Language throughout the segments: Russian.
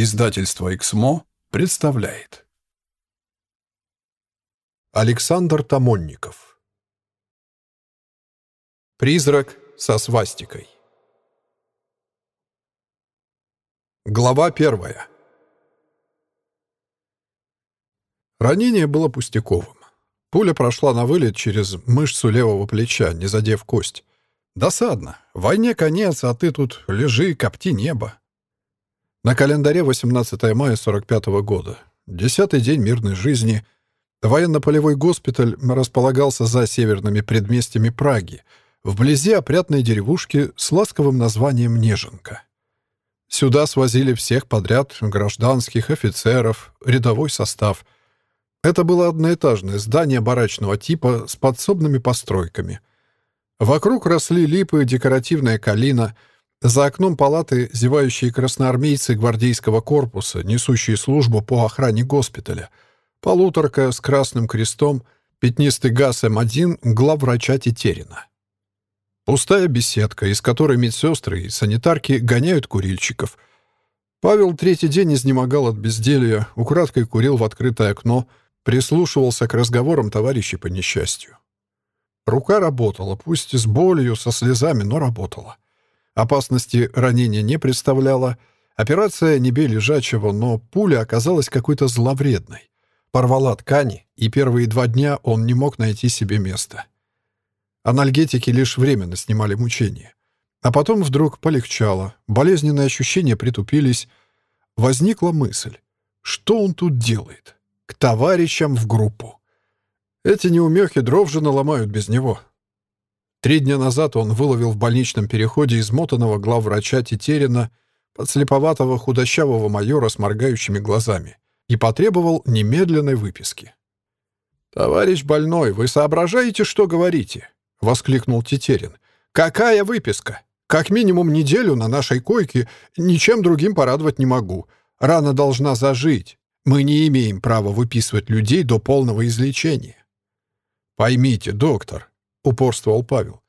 Издательство «Эксмо» представляет Александр Тамонников Призрак со свастикой Глава первая Ранение было пустяковым. Пуля прошла на вылет через мышцу левого плеча, не задев кость. Досадно. Войне конец, а ты тут лежи, копти небо. На календаре 18 мая 45 -го года. Десятый день мирной жизни. Военно-полевой госпиталь располагался за северными предместьями Праги, вблизи опрятной деревушки с ласковым названием Неженка. Сюда свозили всех подряд гражданских, офицеров, рядовой состав. Это было одноэтажное здание барачного типа с подсобными постройками. Вокруг росли липы, декоративная калина — за окном палаты зевающие красноармейцы гвардейского корпуса, несущие службу по охране госпиталя. Полуторка с красным крестом, пятнистый газ М1 главврача Тетерина. Пустая беседка, из которой медсестры и санитарки гоняют курильщиков. Павел третий день изнемогал от безделья, украдкой курил в открытое окно, прислушивался к разговорам товарищей по несчастью. Рука работала, пусть с болью, со слезами, но работала. Опасности ранения не представляла. Операция не бей лежачего, но пуля оказалась какой-то зловредной. Порвала ткани, и первые два дня он не мог найти себе места. Анальгетики лишь временно снимали мучения. А потом вдруг полегчало, болезненные ощущения притупились. Возникла мысль, что он тут делает? К товарищам в группу. Эти неумехи дров же наломают без него. Три дня назад он выловил в больничном переходе измотанного главврача Тетерина, подслеповатого худощавого майора с моргающими глазами, и потребовал немедленной выписки. «Товарищ больной, вы соображаете, что говорите?» — воскликнул Тетерин. «Какая выписка? Как минимум неделю на нашей койке ничем другим порадовать не могу. Рана должна зажить. Мы не имеем права выписывать людей до полного излечения». «Поймите, доктор», — упорствовал Павел.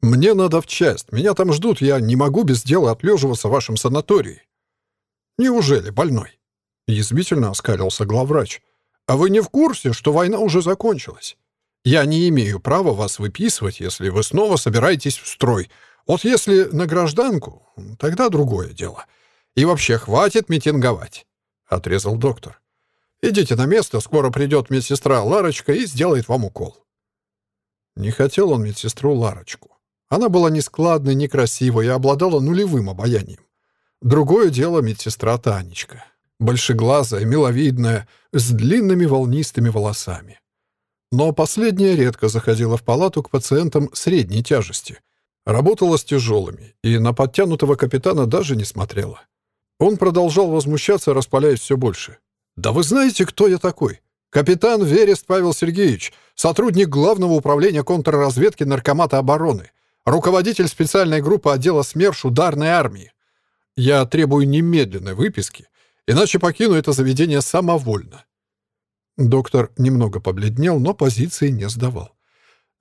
«Мне надо в часть. Меня там ждут. Я не могу без дела отлеживаться в вашем санатории». «Неужели больной?» — язвительно оскалился главврач. «А вы не в курсе, что война уже закончилась? Я не имею права вас выписывать, если вы снова собираетесь в строй. Вот если на гражданку, тогда другое дело. И вообще хватит митинговать», — отрезал доктор. «Идите на место, скоро придет медсестра Ларочка и сделает вам укол». Не хотел он медсестру Ларочку. Она была нескладной, некрасивой и обладала нулевым обаянием. Другое дело медсестра Танечка. Большеглазая, миловидная, с длинными волнистыми волосами. Но последняя редко заходила в палату к пациентам средней тяжести. Работала с тяжелыми, и на подтянутого капитана даже не смотрела. Он продолжал возмущаться, распаляясь все больше. «Да вы знаете, кто я такой? Капитан Верест Павел Сергеевич, сотрудник Главного управления контрразведки Наркомата обороны, руководитель специальной группы отдела СМЕРШ ударной армии. Я требую немедленной выписки, иначе покину это заведение самовольно. Доктор немного побледнел, но позиции не сдавал.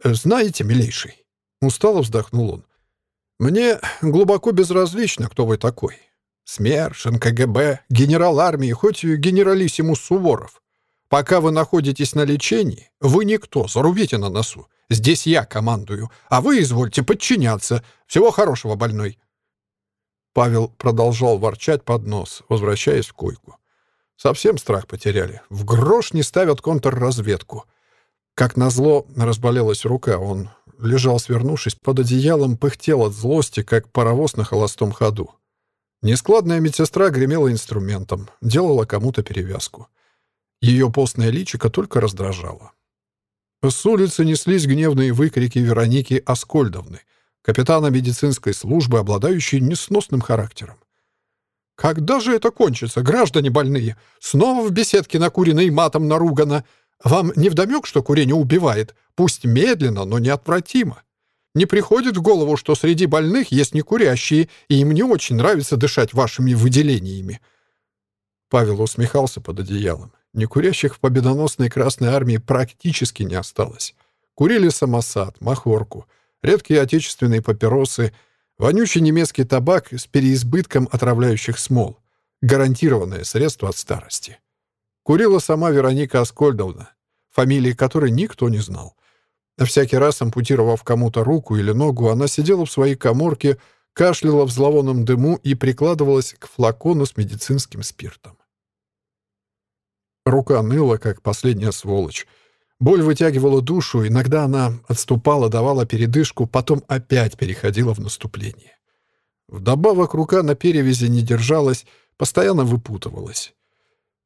«Знаете, милейший», — устало вздохнул он, — «мне глубоко безразлично, кто вы такой. СМЕРШ, НКГБ, генерал армии, хоть генералиссимус Суворов. Пока вы находитесь на лечении, вы никто, зарубите на носу. Здесь я командую, а вы извольте подчиняться. Всего хорошего, больной». Павел продолжал ворчать под нос, возвращаясь в койку. Совсем страх потеряли. В грош не ставят контрразведку. Как назло, разболелась рука. Он лежал, свернувшись под одеялом, пыхтел от злости, как паровоз на холостом ходу. Нескладная медсестра гремела инструментом, делала кому-то перевязку. Ее постное личико только раздражало. С улицы неслись гневные выкрики Вероники Аскольдовны, капитана медицинской службы, обладающей несносным характером. «Когда же это кончится, граждане больные? Снова в беседке накурено и матом наругано. Вам не вдомек, что курение убивает? Пусть медленно, но неотвратимо. Не приходит в голову, что среди больных есть некурящие, и им не очень нравится дышать вашими выделениями». Павел усмехался под одеялом. Некурящих в победоносной Красной Армии практически не осталось. Курили самосад, махорку, редкие отечественные папиросы, вонючий немецкий табак с переизбытком отравляющих смол. Гарантированное средство от старости. Курила сама Вероника Аскольдовна, фамилии которой никто не знал. Всякий раз, ампутировав кому-то руку или ногу, она сидела в своей коморке, кашляла в зловонном дыму и прикладывалась к флакону с медицинским спиртом. Рука ныла, как последняя сволочь. Боль вытягивала душу, иногда она отступала, давала передышку, потом опять переходила в наступление. Вдобавок рука на перевязи не держалась, постоянно выпутывалась.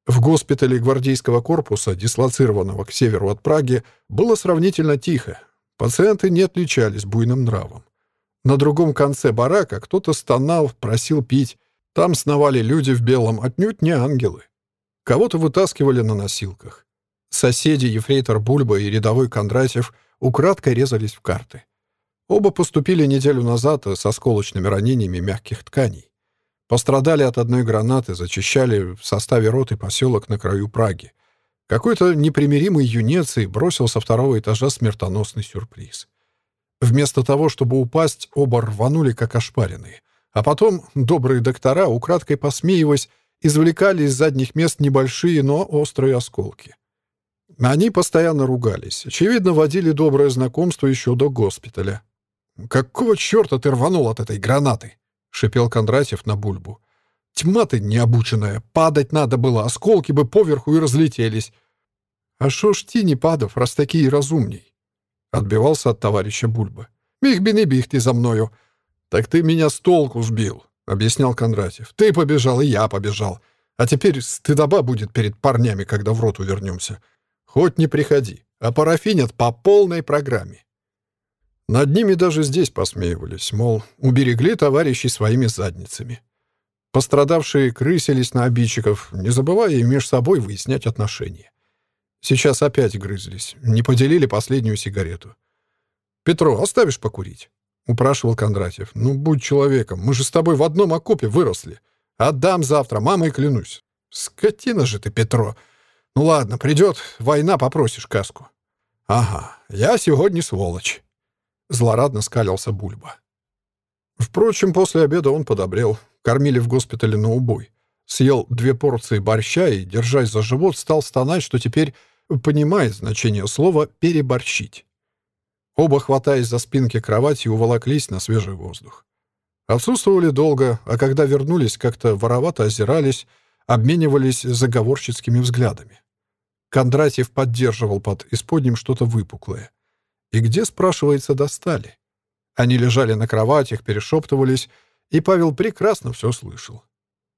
В госпитале гвардейского корпуса, дислоцированного к северу от Праги, было сравнительно тихо. Пациенты не отличались буйным нравом. На другом конце барака кто-то стонал, просил пить. Там сновали люди в белом, отнюдь не ангелы. Кого-то вытаскивали на носилках. Соседи Ефрейтор Бульба и рядовой Кондратьев украдкой резались в карты. Оба поступили неделю назад со сколочными ранениями мягких тканей. Пострадали от одной гранаты, зачищали в составе роты поселок на краю Праги. Какой-то непримиримый юнец и бросил со второго этажа смертоносный сюрприз. Вместо того, чтобы упасть, оба рванули, как ошпаренные. А потом добрые доктора, украдкой посмеиваясь, извлекали из задних мест небольшие, но острые осколки. Они постоянно ругались. Очевидно, водили доброе знакомство еще до госпиталя. «Какого черта ты рванул от этой гранаты?» — шипел Кондратьев на бульбу. «Тьма ты необученная! Падать надо было, осколки бы поверху и разлетелись!» «А шо ж ти не падав, раз такие разумней?» — отбивался от товарища Бульба. «Бих-би бих ты за мною!» «Так ты меня с толку сбил!» — объяснял Кондратьев. «Ты побежал, и я побежал. А теперь стыдоба будет перед парнями, когда в роту вернемся. Хоть не приходи, а парафинят по полной программе. Над ними даже здесь посмеивались, мол, уберегли товарищей своими задницами. Пострадавшие крысились на обидчиков, не забывая и между собой выяснять отношения. Сейчас опять грызлись, не поделили последнюю сигарету. «Петро, оставишь покурить?» — упрашивал Кондратьев. «Ну, будь человеком, мы же с тобой в одном окопе выросли. Отдам завтра, мамой клянусь». «Скотина же ты, Петро! Ну ладно, придет, война, попросишь каску». «Ага, я сегодня сволочь». Злорадно скалился Бульба. Впрочем, после обеда он подобрел. Кормили в госпитале на убой. Съел две порции борща и, держась за живот, стал стонать, что теперь понимает значение слова «переборщить». Оба, хватаясь за спинки кровати, уволоклись на свежий воздух. Отсутствовали долго, а когда вернулись, как-то воровато озирались, обменивались заговорщицкими взглядами. Кондратьев поддерживал под исподним что-то выпуклое. И где, спрашивается, достали? Они лежали на кроватях, перешептывались, и Павел прекрасно все слышал.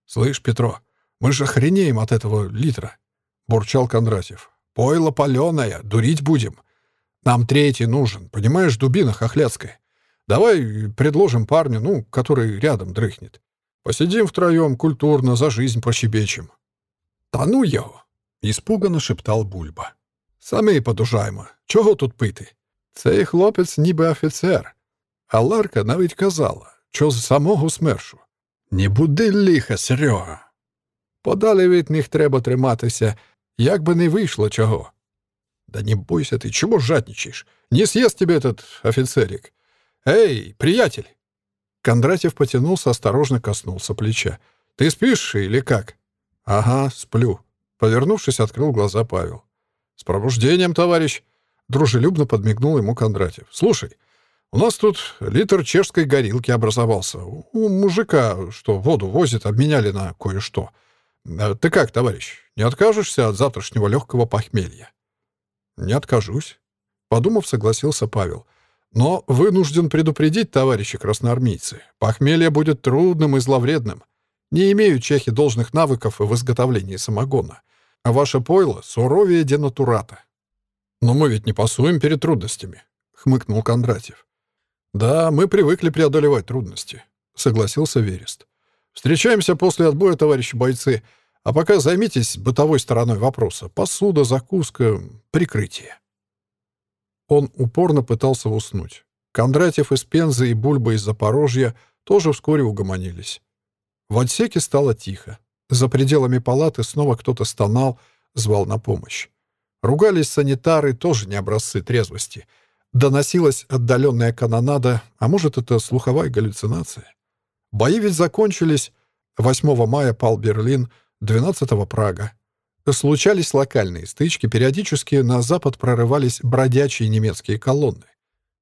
«Слышь, Петро, мы же охренеем от этого литра», — бурчал Кондратьев. «Пойло паленое, дурить будем. Нам третий нужен, понимаешь, дубина хохляцкая. Давай предложим парню, ну, который рядом дрыхнет. Посидим втроем, культурно, за жизнь пощебечем». «Та ну його!» — испуганно шептал Бульба. «Самі подужаємо. Чого тут пити? Цей хлопець ніби офіцер. А Ларка навіть казала, що з самого смершу. Не буди ліха, Серега. Подалі від них треба триматися, як би не вийшло чого. Да не бойся ты, чего жадничаешь? Не съест тебе этот офицерик. Эй, приятель!» Кондратьев потянулся, осторожно коснулся плеча. «Ты спишь или как?» «Ага, сплю». Повернувшись, открыл глаза Павел. «С пробуждением, товарищ!» Дружелюбно подмигнул ему Кондратьев. «Слушай, у нас тут литр чешской горилки образовался. У мужика, что воду возит, обменяли на кое-что. Э, ты как, товарищ, не откажешься от завтрашнего легкого похмелья?» «Не откажусь», — подумав, согласился Павел. «Но вынужден предупредить, товарищи красноармейцы, похмелье будет трудным и зловредным. Не имеют чехи должных навыков в изготовлении самогона, а ваше пойло суровее денатурата. «Но мы ведь не пасуем перед трудностями», — хмыкнул Кондратьев. «Да, мы привыкли преодолевать трудности», — согласился Верест. «Встречаемся после отбоя, товарищи бойцы, а пока займитесь бытовой стороной вопроса. Посуда, закуска, прикрытие». Он упорно пытался уснуть. Кондратьев из Пензы и Бульба из Запорожья тоже вскоре угомонились. В отсеке стало тихо. За пределами палаты снова кто-то стонал, звал на помощь. Ругались санитары, тоже не образцы трезвости. Доносилась отдаленная канонада, а может, это слуховая галлюцинация. Бои ведь закончились, 8 мая пал Берлин, 12-го Прага. Случались локальные стычки, периодически на запад прорывались бродячие немецкие колонны.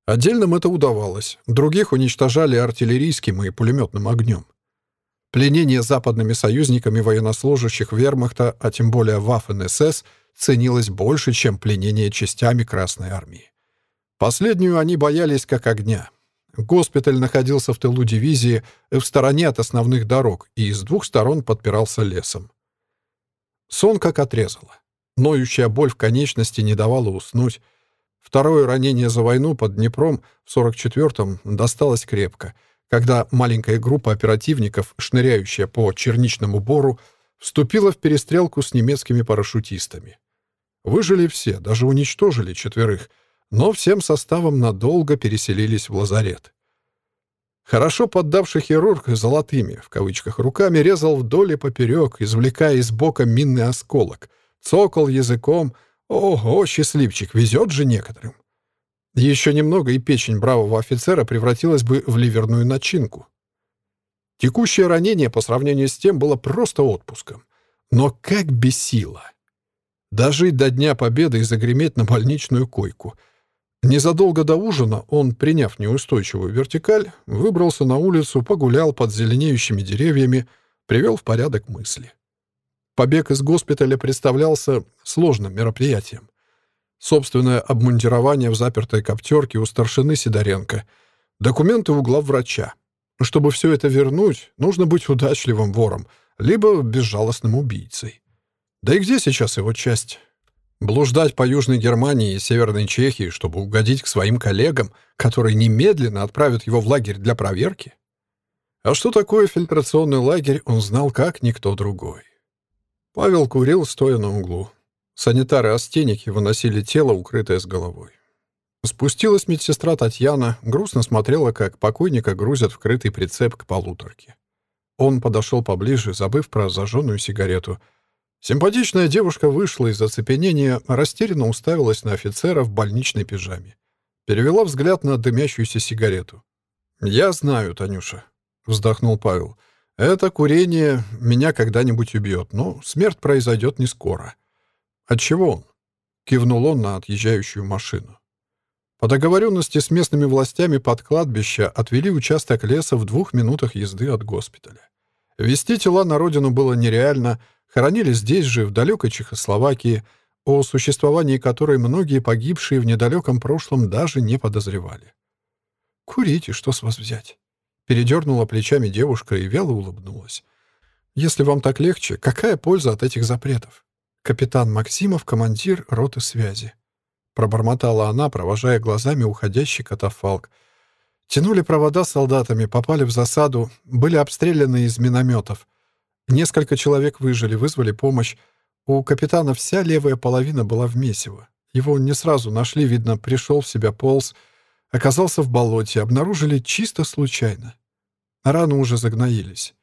Отдельным это удавалось, других уничтожали артиллерийским и пулеметным огнем. Пленение западными союзниками военнослужащих вермахта, а тем более Waffen-СС, ценилось больше, чем пленение частями Красной Армии. Последнюю они боялись как огня. Госпиталь находился в тылу дивизии, в стороне от основных дорог, и с двух сторон подпирался лесом. Сон как отрезало. Ноющая боль в конечности не давала уснуть. Второе ранение за войну под Днепром в 44-м досталось крепко, когда маленькая группа оперативников, шныряющая по черничному бору, вступила в перестрелку с немецкими парашютистами. Выжили все, даже уничтожили четверых — но всем составом надолго переселились в лазарет. Хорошо поддавший хирург «золотыми» в кавычках руками резал вдоль и поперек, извлекая из бока минный осколок, цокал языком «Ого, счастливчик, везет же некоторым». Еще немного, и печень бравого офицера превратилась бы в ливерную начинку. Текущее ранение по сравнению с тем было просто отпуском. Но как бесило! Дожить до Дня Победы и загреметь на больничную койку — Незадолго до ужина он, приняв неустойчивую вертикаль, выбрался на улицу, погулял под зеленеющими деревьями, привел в порядок мысли. Побег из госпиталя представлялся сложным мероприятием. Собственное обмундирование в запертой коптерке у старшины Сидоренко, документы у главврача. Чтобы все это вернуть, нужно быть удачливым вором, либо безжалостным убийцей. Да и где сейчас его часть? Блуждать по Южной Германии и Северной Чехии, чтобы угодить к своим коллегам, которые немедленно отправят его в лагерь для проверки? А что такое фильтрационный лагерь, он знал как никто другой. Павел курил, стоя на углу. Санитары-остеники выносили тело, укрытое с головой. Спустилась медсестра Татьяна, грустно смотрела, как покойника грузят в крытый прицеп к полуторке. Он подошел поближе, забыв про зажженную сигарету — Симпатичная девушка вышла из оцепенения, растерянно уставилась на офицера в больничной пижаме. Перевела взгляд на дымящуюся сигарету. «Я знаю, Танюша», — вздохнул Павел. «Это курение меня когда-нибудь убьет, но смерть произойдет не скоро». «Отчего он?» — кивнул он на отъезжающую машину. По договоренности с местными властями под кладбище отвели участок леса в двух минутах езды от госпиталя. Вести тела на родину было нереально — Хоронили здесь же, в далекой Чехословакии, о существовании которой многие погибшие в недалеком прошлом даже не подозревали. «Курите, что с вас взять?» Передернула плечами девушка и вяло улыбнулась. «Если вам так легче, какая польза от этих запретов?» «Капитан Максимов, командир роты связи», — пробормотала она, провожая глазами уходящий катафалк. Тянули провода солдатами, попали в засаду, были обстреляны из минометов. Несколько человек выжили, вызвали помощь. У капитана вся левая половина была в месиво. Его не сразу нашли, видно, пришел в себя полз, оказался в болоте, обнаружили чисто случайно. Раны уже загноились.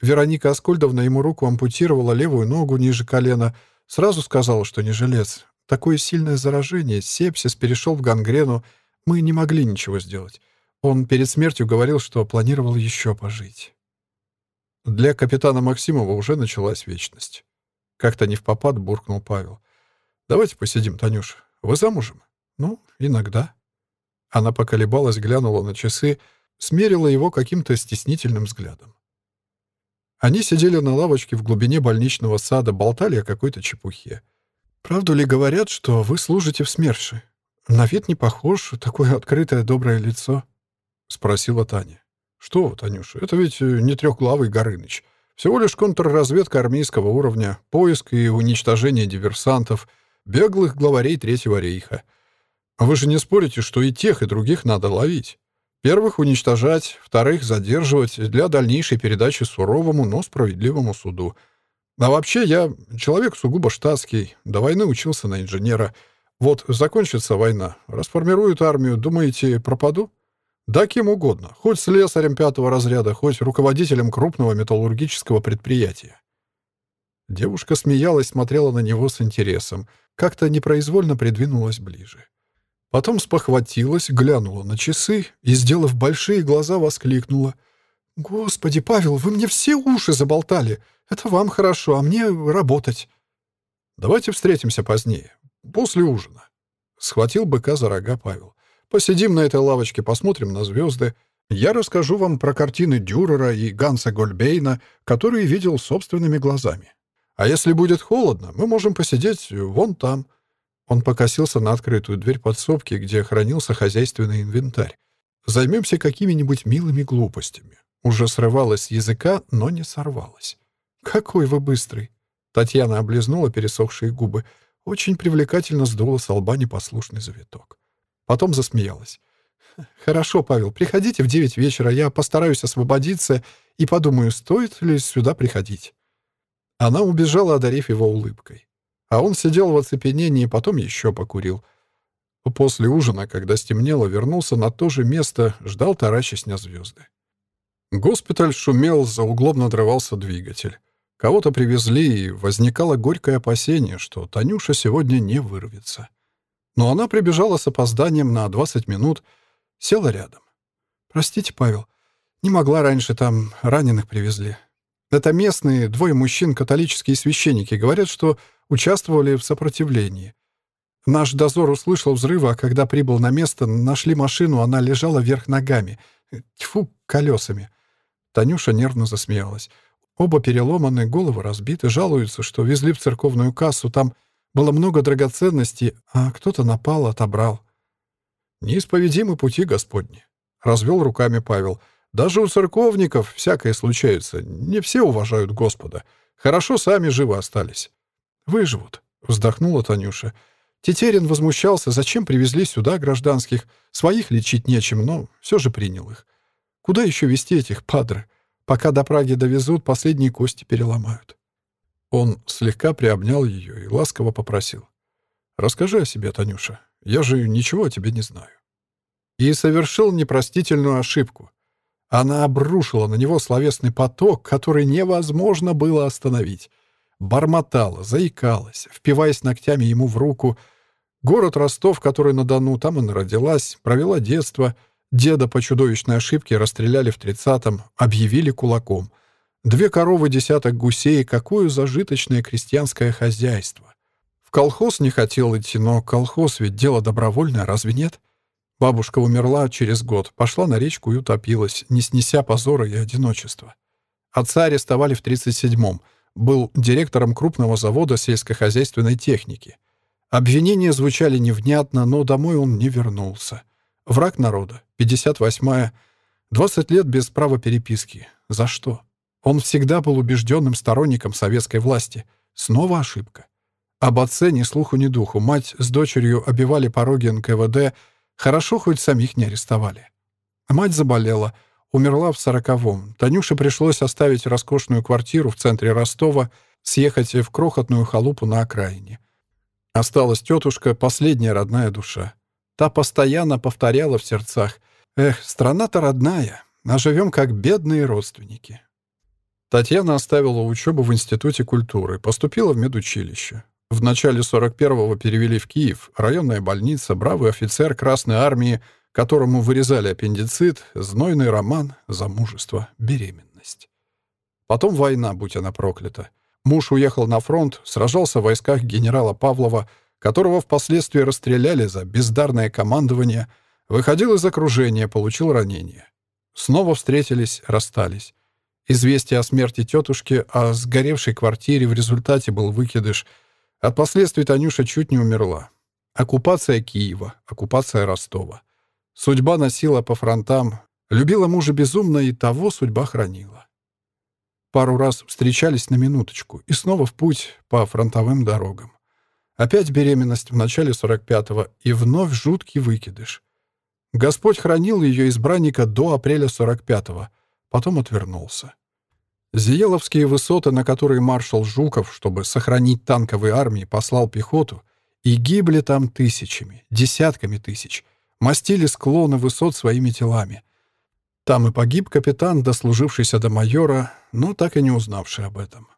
Вероника Аскольдовна ему руку ампутировала, левую ногу ниже колена, сразу сказала, что не жилец. Такое сильное заражение, сепсис перешел в гангрену, мы не могли ничего сделать. Он перед смертью говорил, что планировал еще пожить. Для капитана Максимова уже началась вечность. Как-то не в попад буркнул Павел. «Давайте посидим, Танюш. Вы замужем?» «Ну, иногда». Она поколебалась, глянула на часы, смерила его каким-то стеснительным взглядом. Они сидели на лавочке в глубине больничного сада, болтали о какой-то чепухе. «Правду ли говорят, что вы служите в СМЕРШе? На вид не похож, такое открытое доброе лицо?» — спросила Таня. «Что, Танюша, это ведь э, не трехглавый Горыныч. Всего лишь контрразведка армейского уровня, поиск и уничтожение диверсантов, беглых главарей Третьего рейха. Вы же не спорите, что и тех, и других надо ловить. Первых уничтожать, вторых задерживать для дальнейшей передачи суровому, но справедливому суду. А вообще я человек сугубо штатский, до войны учился на инженера. Вот закончится война, расформируют армию, думаете, пропаду? Да кем угодно, хоть слесарем пятого разряда, хоть руководителем крупного металлургического предприятия. Девушка смеялась, смотрела на него с интересом, как-то непроизвольно придвинулась ближе. Потом спохватилась, глянула на часы и, сделав большие глаза, воскликнула. «Господи, Павел, вы мне все уши заболтали. Это вам хорошо, а мне работать». «Давайте встретимся позднее, после ужина». Схватил быка за рога Павел. «Посидим на этой лавочке, посмотрим на звезды. Я расскажу вам про картины Дюрера и Ганса Гольбейна, которые видел собственными глазами. А если будет холодно, мы можем посидеть вон там». Он покосился на открытую дверь подсобки, где хранился хозяйственный инвентарь. «Займемся какими-нибудь милыми глупостями. Уже срывалась с языка, но не сорвалась. «Какой вы быстрый!» Татьяна облизнула пересохшие губы. Очень привлекательно сдула с лба непослушный завиток. Потом засмеялась. «Хорошо, Павел, приходите в девять вечера, я постараюсь освободиться и подумаю, стоит ли сюда приходить». Она убежала, одарив его улыбкой. А он сидел в оцепенении, потом еще покурил. После ужина, когда стемнело, вернулся на то же место, ждал, таращась на звезды. Госпиталь шумел, за углом надрывался двигатель. Кого-то привезли, и возникало горькое опасение, что Танюша сегодня не вырвется. Но она прибежала с опозданием на 20 минут, села рядом. «Простите, Павел, не могла раньше, там раненых привезли. Это местные, двое мужчин, католические священники, говорят, что участвовали в сопротивлении. Наш дозор услышал взрывы, а когда прибыл на место, нашли машину, она лежала вверх ногами. Тьфу, колесами. Танюша нервно засмеялась. Оба переломаны, головы разбиты, жалуются, что везли в церковную кассу, там было много драгоценностей, а кто-то напал, отобрал. «Неисповедимы пути Господни», — развел руками Павел. «Даже у церковников всякое случается. Не все уважают Господа. Хорошо, сами живы остались». «Выживут», — вздохнула Танюша. Тетерин возмущался, зачем привезли сюда гражданских. Своих лечить нечем, но все же принял их. Куда еще вести этих падры? Пока до Праги довезут, последние кости переломают. Он слегка приобнял ее и ласково попросил. «Расскажи о себе, Танюша. Я же ничего о тебе не знаю». И совершил непростительную ошибку. Она обрушила на него словесный поток, который невозможно было остановить. Бормотала, заикалась, впиваясь ногтями ему в руку. Город Ростов, который на Дону, там она родилась, провела детство — Деда по чудовищной ошибке расстреляли в тридцатом, объявили кулаком. Две коровы, десяток гусей, какое зажиточное крестьянское хозяйство. В колхоз не хотел идти, но колхоз ведь дело добровольное, разве нет? Бабушка умерла через год, пошла на речку и утопилась, не снеся позора и одиночества. Отца арестовали в 37-м, был директором крупного завода сельскохозяйственной техники. Обвинения звучали невнятно, но домой он не вернулся. Враг народа. 58-я. 20 лет без права переписки. За что? Он всегда был убежденным сторонником советской власти. Снова ошибка. Об отце ни слуху, ни духу. Мать с дочерью обивали пороги НКВД. Хорошо, хоть самих не арестовали. Мать заболела. Умерла в сороковом. Танюше пришлось оставить роскошную квартиру в центре Ростова, съехать в крохотную халупу на окраине. Осталась тетушка, последняя родная душа. Та постоянно повторяла в сердцах «Эх, страна-то родная, а живем как бедные родственники». Татьяна оставила учебу в Институте культуры, поступила в медучилище. В начале 41-го перевели в Киев, районная больница, бравый офицер Красной Армии, которому вырезали аппендицит, знойный роман, замужество, беременность. Потом война, будь она проклята. Муж уехал на фронт, сражался в войсках генерала Павлова, которого впоследствии расстреляли за бездарное командование, выходил из окружения, получил ранение. Снова встретились, расстались. Известие о смерти тетушки, о сгоревшей квартире в результате был выкидыш. От последствий Танюша чуть не умерла. Оккупация Киева, оккупация Ростова. Судьба носила по фронтам, любила мужа безумно, и того судьба хранила. Пару раз встречались на минуточку и снова в путь по фронтовым дорогам. Опять беременность в начале 45-го и вновь жуткий выкидыш. Господь хранил ее избранника до апреля 45-го, потом отвернулся. Зиеловские высоты, на которые маршал Жуков, чтобы сохранить танковые армии, послал пехоту, и гибли там тысячами, десятками тысяч, мастили склоны высот своими телами. Там и погиб капитан, дослужившийся до майора, но так и не узнавший об этом.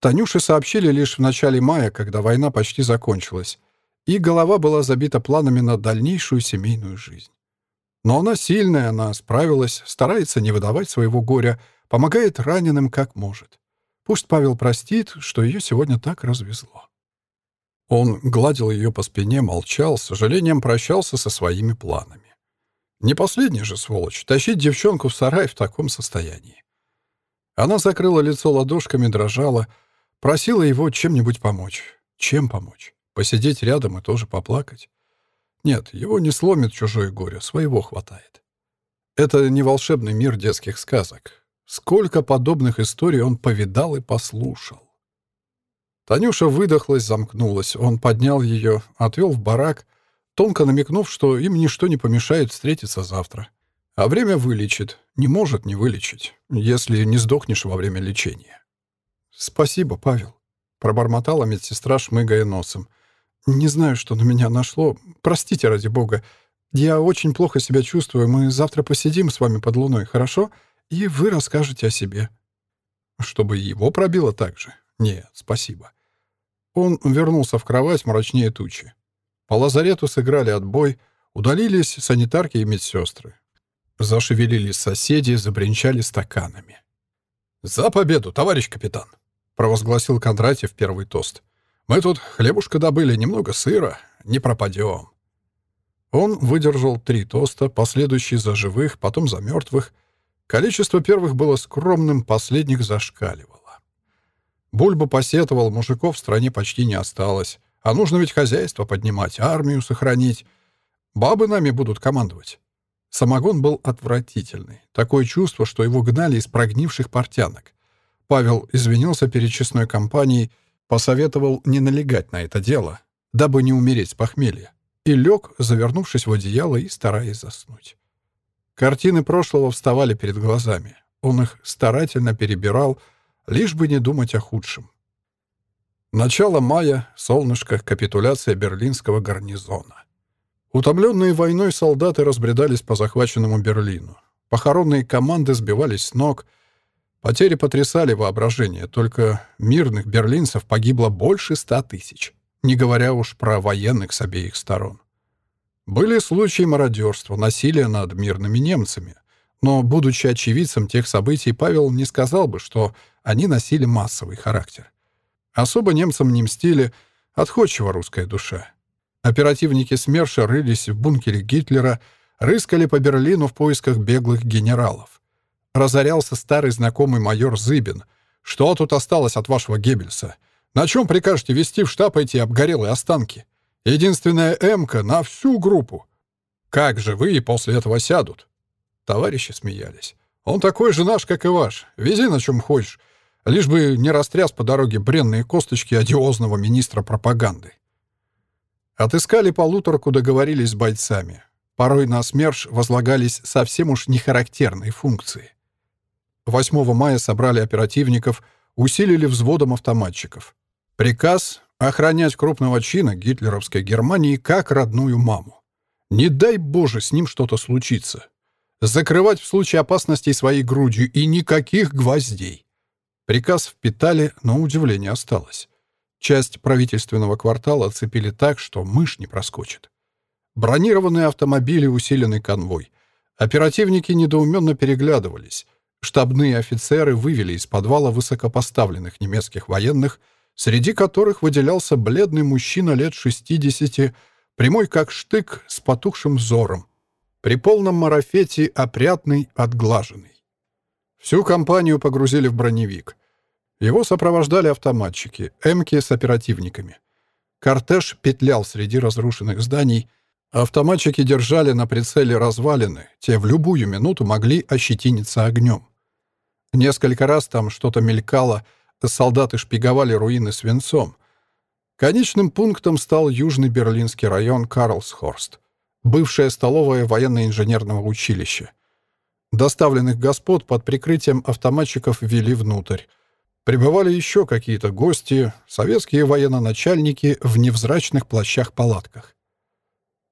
Танюше сообщили лишь в начале мая, когда война почти закончилась, и голова была забита планами на дальнейшую семейную жизнь. Но она сильная, она справилась, старается не выдавать своего горя, помогает раненым как может. Пусть Павел простит, что ее сегодня так развезло. Он гладил ее по спине, молчал, с сожалением прощался со своими планами. Не последний же, сволочь, тащить девчонку в сарай в таком состоянии. Она закрыла лицо ладошками, дрожала, просила его чем-нибудь помочь. Чем помочь? Посидеть рядом и тоже поплакать? Нет, его не сломит чужое горе, своего хватает. Это не волшебный мир детских сказок. Сколько подобных историй он повидал и послушал. Танюша выдохлась, замкнулась. Он поднял ее, отвел в барак, тонко намекнув, что им ничто не помешает встретиться завтра. А время вылечит. Не может не вылечить, если не сдохнешь во время лечения. «Спасибо, Павел», — пробормотала медсестра, шмыгая носом. «Не знаю, что на меня нашло. Простите, ради бога. Я очень плохо себя чувствую. Мы завтра посидим с вами под луной, хорошо? И вы расскажете о себе». «Чтобы его пробило так же? Нет, спасибо. Он вернулся в кровать мрачнее тучи. По лазарету сыграли отбой, удалились санитарки и медсестры. Зашевелились соседи, забринчали стаканами. «За победу, товарищ капитан!» — провозгласил Кондратьев первый тост. «Мы тут хлебушка добыли, немного сыра, не пропадем». Он выдержал три тоста, последующие за живых, потом за мертвых. Количество первых было скромным, последних зашкаливал. Бульба посетовал, мужиков в стране почти не осталось. А нужно ведь хозяйство поднимать, армию сохранить. Бабы нами будут командовать. Самогон был отвратительный. Такое чувство, что его гнали из прогнивших портянок. Павел извинился перед честной компанией, посоветовал не налегать на это дело, дабы не умереть с похмелья, и лег, завернувшись в одеяло и стараясь заснуть. Картины прошлого вставали перед глазами. Он их старательно перебирал, лишь бы не думать о худшем. Начало мая, солнышко, капитуляция берлинского гарнизона. Утомленные войной солдаты разбредались по захваченному Берлину. Похоронные команды сбивались с ног. Потери потрясали воображение, только мирных берлинцев погибло больше ста тысяч, не говоря уж про военных с обеих сторон. Были случаи мародерства, насилия над мирными немцами. Но, будучи очевидцем тех событий, Павел не сказал бы, что они носили массовый характер. Особо немцам не мстили, отходчива русская душа. Оперативники СМЕРШа рылись в бункере Гитлера, рыскали по Берлину в поисках беглых генералов. Разорялся старый знакомый майор Зыбин. «Что тут осталось от вашего Геббельса? На чем прикажете вести в штаб эти обгорелые останки? Единственная «Эмка» на всю группу. Как же вы и после этого сядут?» Товарищи смеялись. «Он такой же наш, как и ваш. Вези на чем хочешь. Лишь бы не растряс по дороге бренные косточки одиозного министра пропаганды». Отыскали полуторку, договорились с бойцами. Порой на СМЕРШ возлагались совсем уж нехарактерные функции. 8 мая собрали оперативников, усилили взводом автоматчиков. Приказ — охранять крупного чина гитлеровской Германии как родную маму. Не дай Боже, с ним что-то случится закрывать в случае опасности своей грудью и никаких гвоздей. Приказ впитали, но удивление осталось. Часть правительственного квартала оцепили так, что мышь не проскочит. Бронированные автомобили, усиленный конвой. Оперативники недоуменно переглядывались. Штабные офицеры вывели из подвала высокопоставленных немецких военных, среди которых выделялся бледный мужчина лет 60, прямой как штык, с потухшим взором, при полном марафете опрятный, отглаженный. Всю компанию погрузили в броневик. Его сопровождали автоматчики, эмки с оперативниками. Кортеж петлял среди разрушенных зданий. Автоматчики держали на прицеле развалины, те в любую минуту могли ощетиниться огнем. Несколько раз там что-то мелькало, солдаты шпиговали руины свинцом. Конечным пунктом стал южный берлинский район Карлсхорст — бывшая столовая военно-инженерного училища. Доставленных господ под прикрытием автоматчиков ввели внутрь. Прибывали еще какие-то гости, советские военно-начальники в невзрачных плащах-палатках.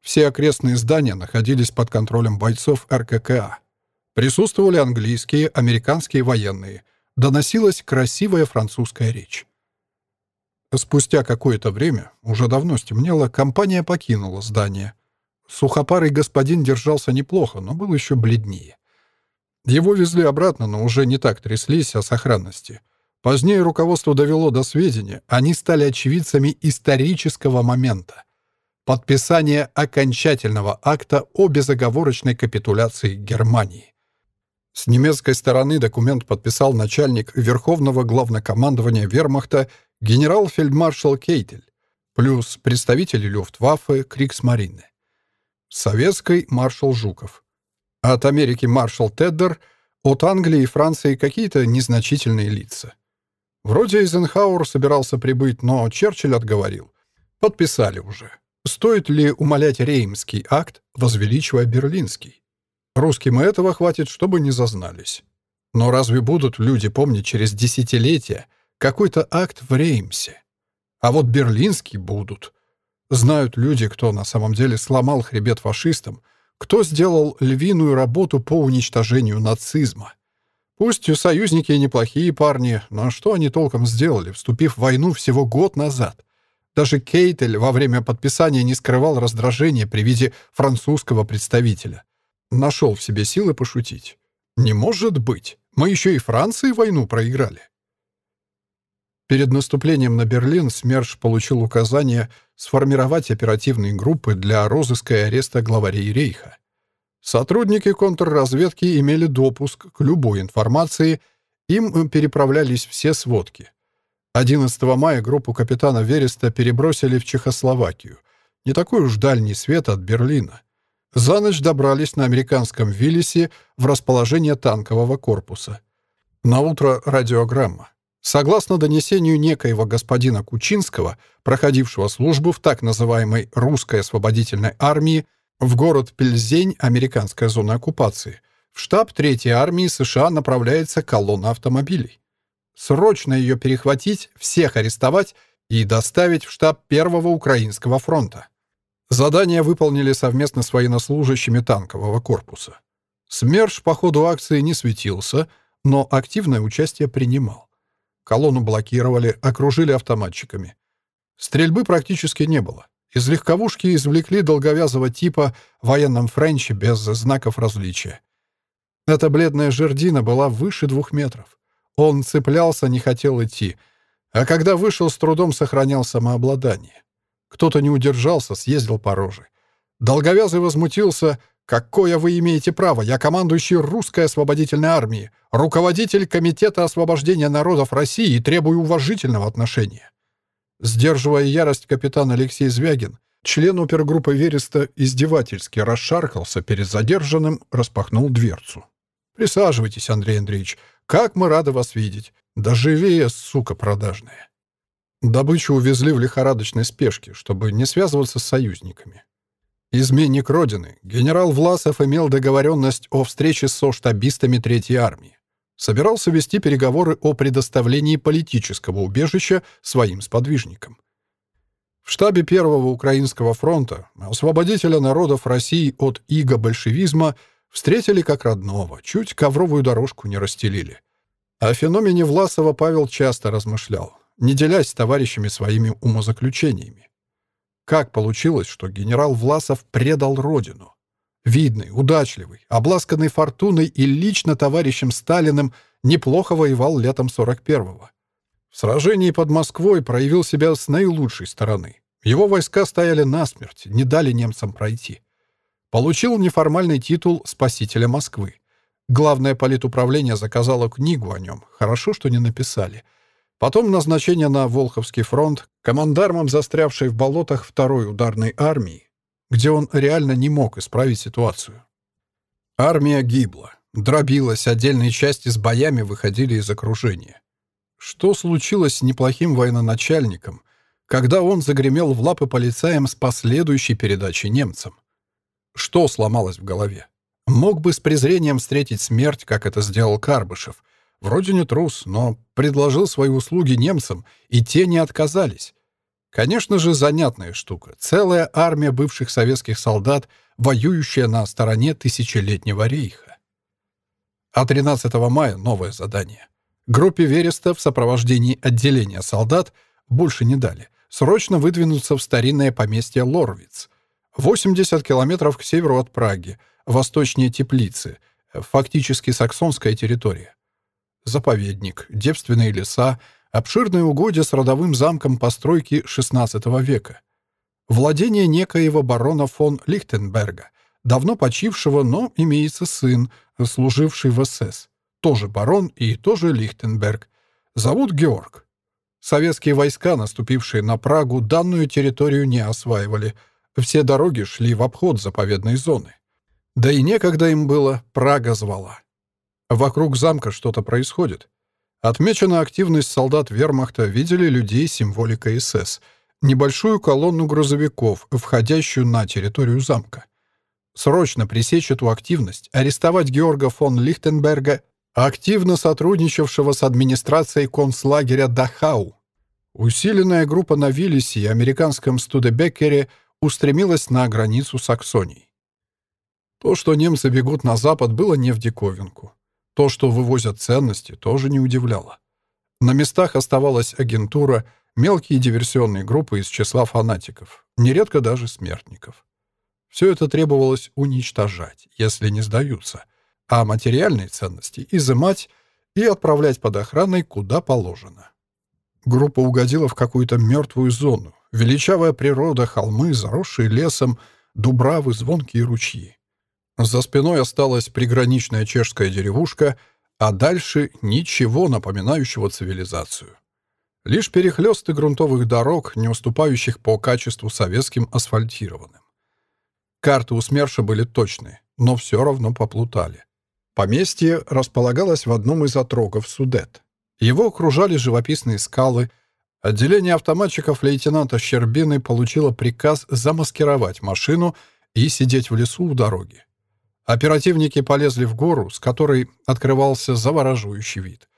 Все окрестные здания находились под контролем бойцов РККА. Присутствовали английские, американские военные. Доносилась красивая французская речь. Спустя какое-то время, уже давно стемнело, компания покинула здание — Сухопарый господин держался неплохо, но был еще бледнее. Его везли обратно, но уже не так тряслись о сохранности. Позднее руководство довело до сведения, они стали очевидцами исторического момента. Подписание окончательного акта о безоговорочной капитуляции Германии. С немецкой стороны документ подписал начальник Верховного главнокомандования вермахта генерал-фельдмаршал Кейтель, плюс представители Люфтваффе Криксмарины. Советской маршал Жуков. От Америки маршал Теддер, от Англии и Франции какие-то незначительные лица. Вроде Эйзенхауэр собирался прибыть, но Черчилль отговорил. Подписали уже. Стоит ли умолять Реймский акт, возвеличивая Берлинский? Русским этого хватит, чтобы не зазнались. Но разве будут люди помнить через десятилетия какой-то акт в Реймсе? А вот берлинский будут. Знают люди, кто на самом деле сломал хребет фашистам, кто сделал львиную работу по уничтожению нацизма. Пусть союзники неплохие парни, но что они толком сделали, вступив в войну всего год назад? Даже Кейтель во время подписания не скрывал раздражения при виде французского представителя. Нашел в себе силы пошутить. «Не может быть! Мы еще и Франции войну проиграли!» Перед наступлением на Берлин СМЕРШ получил указание сформировать оперативные группы для розыска и ареста главарей Рейха. Сотрудники контрразведки имели допуск к любой информации, им переправлялись все сводки. 11 мая группу капитана Вереста перебросили в Чехословакию, не такой уж дальний свет от Берлина. За ночь добрались на американском Виллисе в расположение танкового корпуса. На утро радиограмма. Согласно донесению некоего господина Кучинского, проходившего службу в так называемой «русской освободительной армии», в город Пельзень, американская зона оккупации, в штаб Третьей армии США направляется колонна автомобилей. Срочно ее перехватить, всех арестовать и доставить в штаб Первого Украинского фронта. Задание выполнили совместно с военнослужащими танкового корпуса. СМЕРШ по ходу акции не светился, но активное участие принимал. Колонну блокировали, окружили автоматчиками. Стрельбы практически не было. Из легковушки извлекли долговязого типа в военном френче без знаков различия. Эта бледная жердина была выше двух метров. Он цеплялся, не хотел идти, а когда вышел, с трудом сохранял самообладание. Кто-то не удержался, съездил по роже. Долговязый возмутился. «Какое вы имеете право? Я командующий русской освободительной армией, руководитель Комитета освобождения народов России и требую уважительного отношения». Сдерживая ярость, капитан Алексей Звягин, член опергруппы Вереста, издевательски расшаркался перед задержанным, распахнул дверцу. «Присаживайтесь, Андрей Андреевич. Как мы рады вас видеть. Да живее, сука продажная». Добычу увезли в лихорадочной спешке, чтобы не связываться с союзниками. Изменник Родины, генерал Власов имел договоренность о встрече со штабистами Третьей армии собирался вести переговоры о предоставлении политического убежища своим сподвижникам. В штабе Первого Украинского фронта освободителя народов России от иго-большевизма встретили как родного, чуть ковровую дорожку не расстелили. О феномене Власова Павел часто размышлял, не делясь с товарищами своими умозаключениями. Как получилось, что генерал Власов предал родину? Видный, удачливый, обласканный фортуной и лично товарищем Сталиным неплохо воевал летом 41-го. В сражении под Москвой проявил себя с наилучшей стороны. Его войска стояли насмерть, не дали немцам пройти. Получил неформальный титул «Спасителя Москвы». Главное политуправление заказало книгу о нем. Хорошо, что не написали. Потом назначение на Волховский фронт, командармом застрявшей в болотах второй ударной армии, где он реально не мог исправить ситуацию. Армия гибла, дробилась, отдельные части с боями выходили из окружения. Что случилось с неплохим военачальником, когда он загремел в лапы полицаям с последующей передачей немцам? Что сломалось в голове? Мог бы с презрением встретить смерть, как это сделал Карбышев. Вроде не трус, но предложил свои услуги немцам, и те не отказались. Конечно же, занятная штука. Целая армия бывших советских солдат, воюющая на стороне тысячелетнего рейха. А 13 мая новое задание. Группе Вереста в сопровождении отделения солдат больше не дали. Срочно выдвинуться в старинное поместье Лорвиц. 80 километров к северу от Праги, восточнее Теплицы, фактически саксонская территория. Заповедник, девственные леса, обширные угодья с родовым замком постройки XVI века. Владение некоего барона фон Лихтенберга, давно почившего, но имеется сын, служивший в СС. Тоже барон и тоже Лихтенберг. Зовут Георг. Советские войска, наступившие на Прагу, данную территорию не осваивали. Все дороги шли в обход заповедной зоны. Да и некогда им было, Прага звала. Вокруг замка что-то происходит. Отмечена активность солдат вермахта, видели людей символика СС, небольшую колонну грузовиков, входящую на территорию замка. Срочно пресечь эту активность, арестовать Георга фон Лихтенберга, активно сотрудничавшего с администрацией концлагеря Дахау. Усиленная группа на Виллисе и американском Студебеккере устремилась на границу Саксонии. То, что немцы бегут на запад, было не в диковинку. То, что вывозят ценности, тоже не удивляло. На местах оставалась агентура, мелкие диверсионные группы из числа фанатиков, нередко даже смертников. Все это требовалось уничтожать, если не сдаются, а материальные ценности изымать и отправлять под охраной куда положено. Группа угодила в какую-то мертвую зону. Величавая природа, холмы, заросшие лесом, дубравы, звонкие ручьи. За спиной осталась приграничная чешская деревушка, а дальше ничего напоминающего цивилизацию. Лишь перехлёсты грунтовых дорог, не уступающих по качеству советским асфальтированным. Карты у СМЕРШа были точные, но все равно поплутали. Поместье располагалось в одном из отрогов Судет. Его окружали живописные скалы. Отделение автоматчиков лейтенанта Щербины получило приказ замаскировать машину и сидеть в лесу у дороги. Оперативники полезли в гору, с которой открывался завораживающий вид.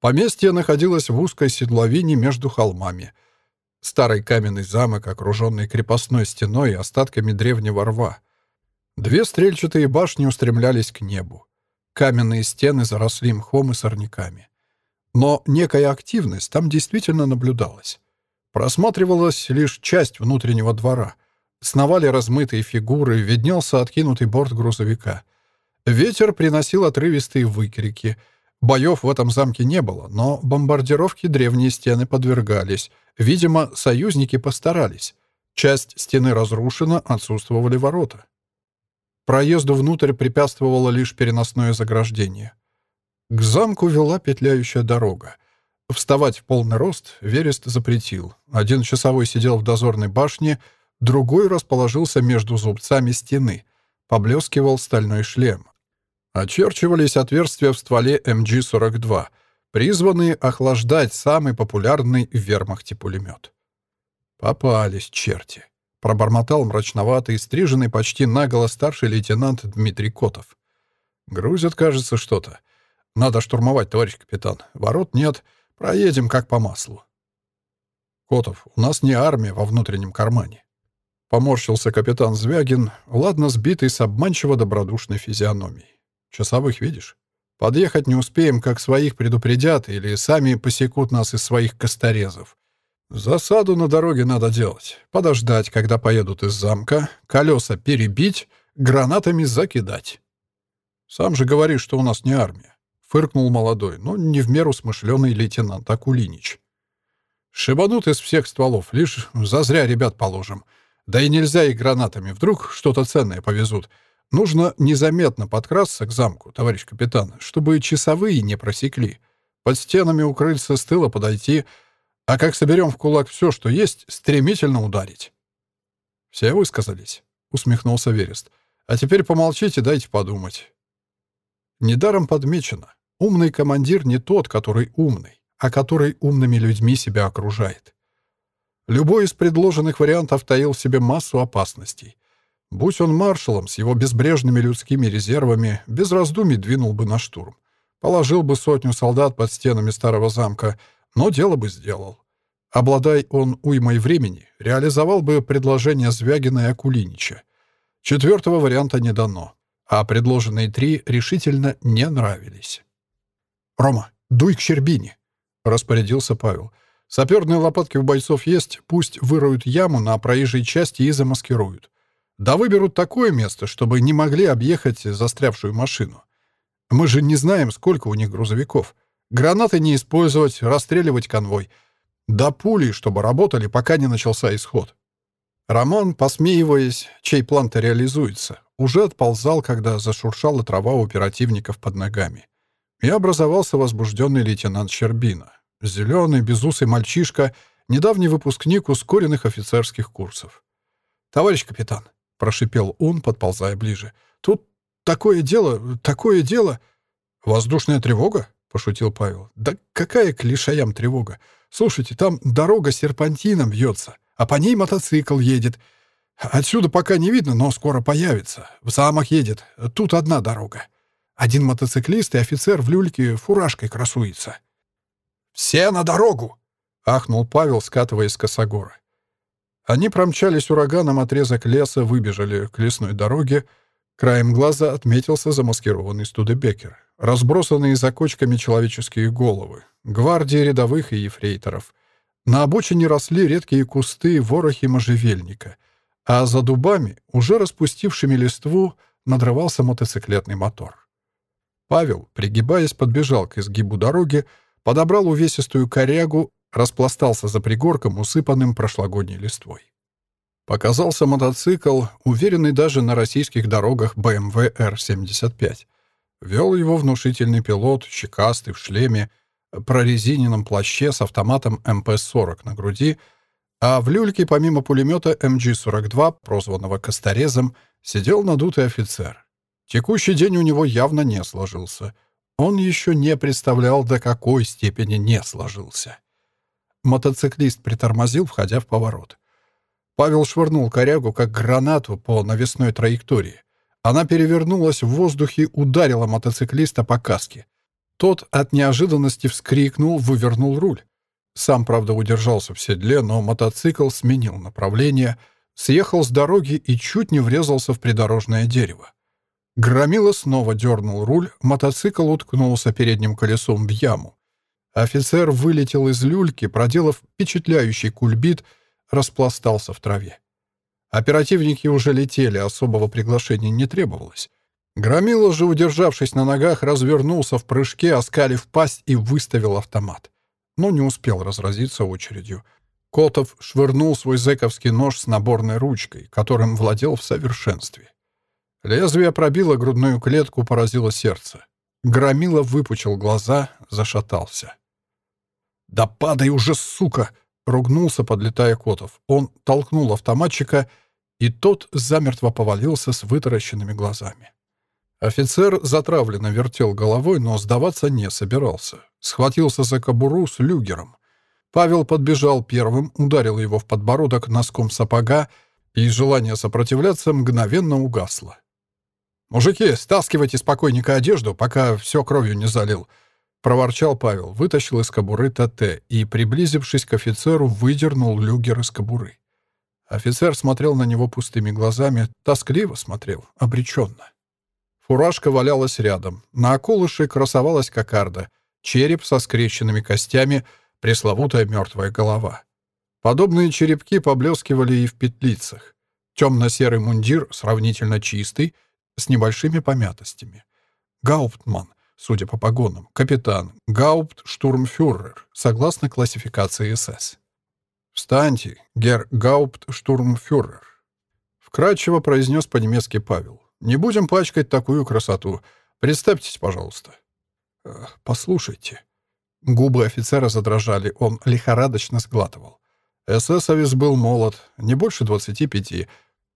Поместье находилось в узкой седловине между холмами — Старый каменный замок, окруженный крепостной стеной и остатками древнего рва. Две стрельчатые башни устремлялись к небу. Каменные стены заросли мхом и сорняками. Но некая активность там действительно наблюдалась. Просматривалась лишь часть внутреннего двора. Сновали размытые фигуры, виднелся откинутый борт грузовика. Ветер приносил отрывистые выкрики — Боев в этом замке не было, но бомбардировки древние стены подвергались. Видимо, союзники постарались. Часть стены разрушена, отсутствовали ворота. Проезду внутрь препятствовало лишь переносное заграждение. К замку вела петляющая дорога. Вставать в полный рост Верест запретил. Один часовой сидел в дозорной башне, другой расположился между зубцами стены. Поблескивал стальной шлем. Очерчивались отверстия в стволе МГ-42, призванные охлаждать самый популярный в вермахте пулемет. «Попались черти», — пробормотал мрачноватый, стриженный почти наголо старший лейтенант Дмитрий Котов. «Грузят, кажется, что-то. Надо штурмовать, товарищ капитан. Ворот нет. Проедем как по маслу». «Котов, у нас не армия во внутреннем кармане». Поморщился капитан Звягин, ладно сбитый с обманчиво добродушной физиономией. Часовых видишь? Подъехать не успеем, как своих предупредят, или сами посекут нас из своих косторезов. Засаду на дороге надо делать. Подождать, когда поедут из замка, колеса перебить, гранатами закидать. Сам же говоришь, что у нас не армия. Фыркнул молодой, но не в меру смышленый лейтенант Акулинич. Шибанут из всех стволов, лишь зазря ребят положим. Да и нельзя их гранатами, вдруг что-то ценное повезут. Нужно незаметно подкрасться к замку, товарищ капитан, чтобы часовые не просекли. Под стенами укрыться, с тыла подойти, а как соберем в кулак все, что есть, стремительно ударить. «Все высказались?» — усмехнулся Верест. «А теперь помолчите, дайте подумать». Недаром подмечено. Умный командир не тот, который умный, а который умными людьми себя окружает. Любой из предложенных вариантов таил в себе массу опасностей. Будь он маршалом с его безбрежными людскими резервами, без раздумий двинул бы на штурм. Положил бы сотню солдат под стенами старого замка, но дело бы сделал. Обладай он уймой времени, реализовал бы предложение Звягина и Акулинича. Четвертого варианта не дано, а предложенные три решительно не нравились. «Рома, дуй к Щербине!» — распорядился Павел. «Саперные лопатки у бойцов есть, пусть выроют яму на проезжей части и замаскируют. Да выберут такое место, чтобы не могли объехать застрявшую машину. Мы же не знаем, сколько у них грузовиков. Гранаты не использовать, расстреливать конвой. Да пули, чтобы работали, пока не начался исход. Роман, посмеиваясь, чей план-то реализуется, уже отползал, когда зашуршала трава у оперативников под ногами. И образовался возбужденный лейтенант Щербина. Зеленый, безусый мальчишка, недавний выпускник ускоренных офицерских курсов. «Товарищ капитан», — прошипел он, подползая ближе, — «тут такое дело, такое дело...» «Воздушная тревога?» — пошутил Павел. «Да какая к лишаям тревога? Слушайте, там дорога серпантином бьется а по ней мотоцикл едет. Отсюда пока не видно, но скоро появится. В замок едет. Тут одна дорога. Один мотоциклист и офицер в люльке фуражкой красуется. «Все на дорогу!» — ахнул Павел, скатываясь с косогора. Они промчались ураганом отрезок леса, выбежали к лесной дороге. Краем глаза отметился замаскированный студебекер. Разбросанные за кочками человеческие головы. Гвардии рядовых и ефрейторов. На обочине росли редкие кусты ворохи можжевельника, а за дубами, уже распустившими листву, надрывался мотоциклетный мотор. Павел, пригибаясь, подбежал к изгибу дороги, подобрал увесистую корягу, распластался за пригорком, усыпанным прошлогодней листвой. Показался мотоцикл, уверенный даже на российских дорогах BMW R75. Вел его внушительный пилот, щекастый, в шлеме, прорезиненном плаще с автоматом МП-40 на груди, а в люльке помимо пулемета МГ-42, прозванного «Косторезом», сидел надутый офицер. Текущий день у него явно не сложился. Он еще не представлял, до какой степени не сложился. Мотоциклист притормозил, входя в поворот. Павел швырнул корягу, как гранату по навесной траектории. Она перевернулась в воздухе, ударила мотоциклиста по каске. Тот от неожиданности вскрикнул, вывернул руль. Сам, правда, удержался в седле, но мотоцикл сменил направление, съехал с дороги и чуть не врезался в придорожное дерево. Громила снова дернул руль, мотоцикл уткнулся передним колесом в яму. Офицер вылетел из люльки, проделав впечатляющий кульбит, распластался в траве. Оперативники уже летели, особого приглашения не требовалось. Громила же, удержавшись на ногах, развернулся в прыжке, оскалив пасть и выставил автомат. Но не успел разразиться очередью. Котов швырнул свой зэковский нож с наборной ручкой, которым владел в совершенстве. Лезвие пробило грудную клетку, поразило сердце. Громила выпучил глаза, зашатался. «Да падай уже, сука!» — ругнулся, подлетая Котов. Он толкнул автоматчика, и тот замертво повалился с вытаращенными глазами. Офицер затравленно вертел головой, но сдаваться не собирался. Схватился за кобуру с люгером. Павел подбежал первым, ударил его в подбородок носком сапога, и желание сопротивляться мгновенно угасло. «Мужики, стаскивайте спокойненько одежду, пока все кровью не залил», — проворчал Павел, вытащил из кобуры ТТ и, приблизившись к офицеру, выдернул люгер из кобуры. Офицер смотрел на него пустыми глазами, тоскливо смотрел, обреченно. Фуражка валялась рядом. На околыше красовалась кокарда. Череп со скрещенными костями, пресловутая мертвая голова. Подобные черепки поблескивали и в петлицах. Темно-серый мундир, сравнительно чистый, с небольшими помятостями. Гауптман, судя по погонам, капитан, гауптштурмфюрер, согласно классификации СС. «Встаньте, гер гауптштурмфюрер», — вкратчиво произнес по-немецки Павел. Не будем пачкать такую красоту. Представьтесь, пожалуйста». «Послушайте». Губы офицера задрожали, он лихорадочно сглатывал. ССовец был молод, не больше 25.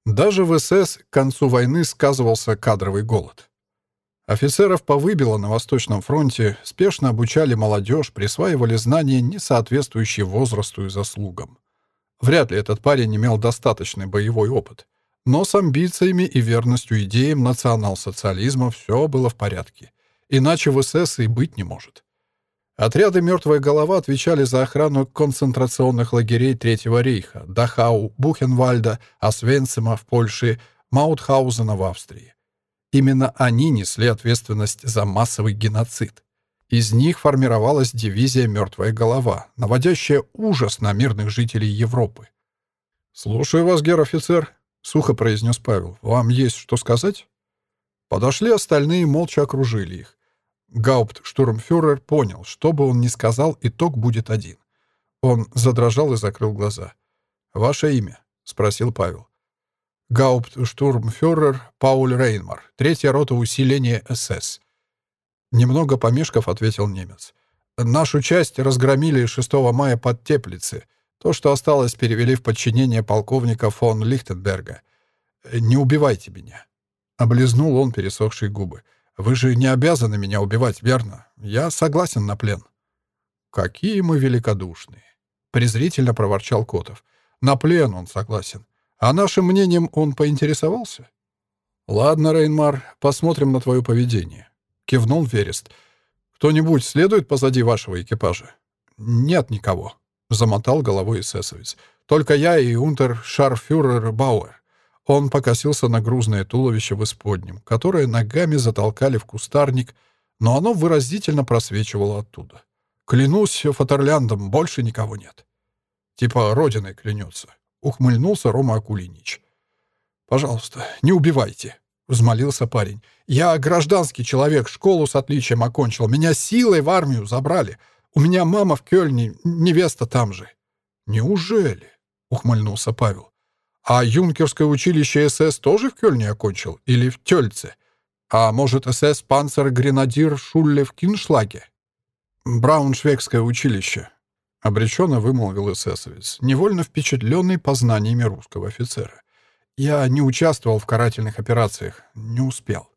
Даже в СС к концу войны сказывался кадровый голод. Офицеров повыбило на Восточном фронте, спешно обучали молодежь, присваивали знания, не соответствующие возрасту и заслугам. Вряд ли этот парень имел достаточный боевой опыт. Но с амбициями и верностью идеям национал-социализма все было в порядке. Иначе в СС и быть не может. Отряды «Мертвая голова» отвечали за охрану концентрационных лагерей Третьего рейха, Дахау, Бухенвальда, Освенцима в Польше, Маутхаузена в Австрии. Именно они несли ответственность за массовый геноцид. Из них формировалась дивизия «Мертвая голова», наводящая ужас на мирных жителей Европы. «Слушаю вас, гер-офицер», сухо произнес Павел. «Вам есть что сказать?» Подошли остальные, молча окружили их. Гауптштурмфюрер понял, что бы он ни сказал, итог будет один. Он задрожал и закрыл глаза. «Ваше имя?» — спросил Павел. Гауптштурмфюрер Пауль Рейнмар, третья рота усиления СС. Немного помешков, ответил немец. Нашу часть разгромили 6 мая под Теплицы. То, что осталось, перевели в подчинение полковника фон Лихтенберга. «Не убивайте меня». Облизнул он пересохшие губы. «Вы же не обязаны меня убивать, верно? Я согласен на плен». «Какие мы великодушные!» Презрительно проворчал Котов. «На плен он согласен. А нашим мнением он поинтересовался?» «Ладно, Рейнмар, посмотрим на твое поведение», — кивнул Верест. «Кто-нибудь следует позади вашего экипажа?» «Нет никого», — замотал головой эсэсовец. «Только я и унтер-шарфюрер Бауэр». Он покосился на грузное туловище в исподнем, которое ногами затолкали в кустарник, но оно выразительно просвечивало оттуда. «Клянусь Фатерляндом, больше никого нет». «Типа родиной клянется», — ухмыльнулся Рома Акулинич. «Пожалуйста, не убивайте», — взмолился парень. «Я гражданский человек, школу с отличием окончил. Меня силой в армию забрали. У меня мама в Кёльне, невеста там же». «Неужели?» — ухмыльнулся Павел. «А юнкерское училище СС тоже в Кёльне окончил? Или в Тёльце? А может, СС-панцер-гренадир Шулле в Киншлаге?» «Брауншвегское училище», — обреченно вымолвил эсэсовец, невольно впечатленный познаниями русского офицера. «Я не участвовал в карательных операциях, не успел».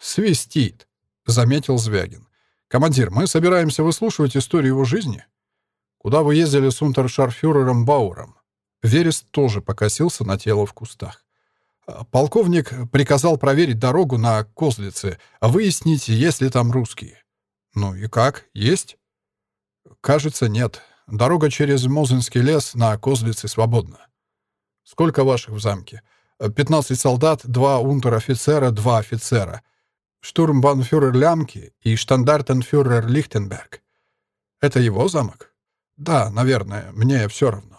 «Свистит», — заметил Звягин. «Командир, мы собираемся выслушивать историю его жизни?» «Куда вы ездили с унтершарфюрером Бауэром?» Верес тоже покосился на тело в кустах. Полковник приказал проверить дорогу на Козлице, выяснить, есть ли там русские. Ну и как? Есть? Кажется, нет. Дорога через Мозынский лес на Козлице свободна. Сколько ваших в замке? Пятнадцать солдат, два унтер-офицера, два офицера. Штурмбанфюрер Лямки и штандартенфюрер Лихтенберг. Это его замок? Да, наверное, мне все равно.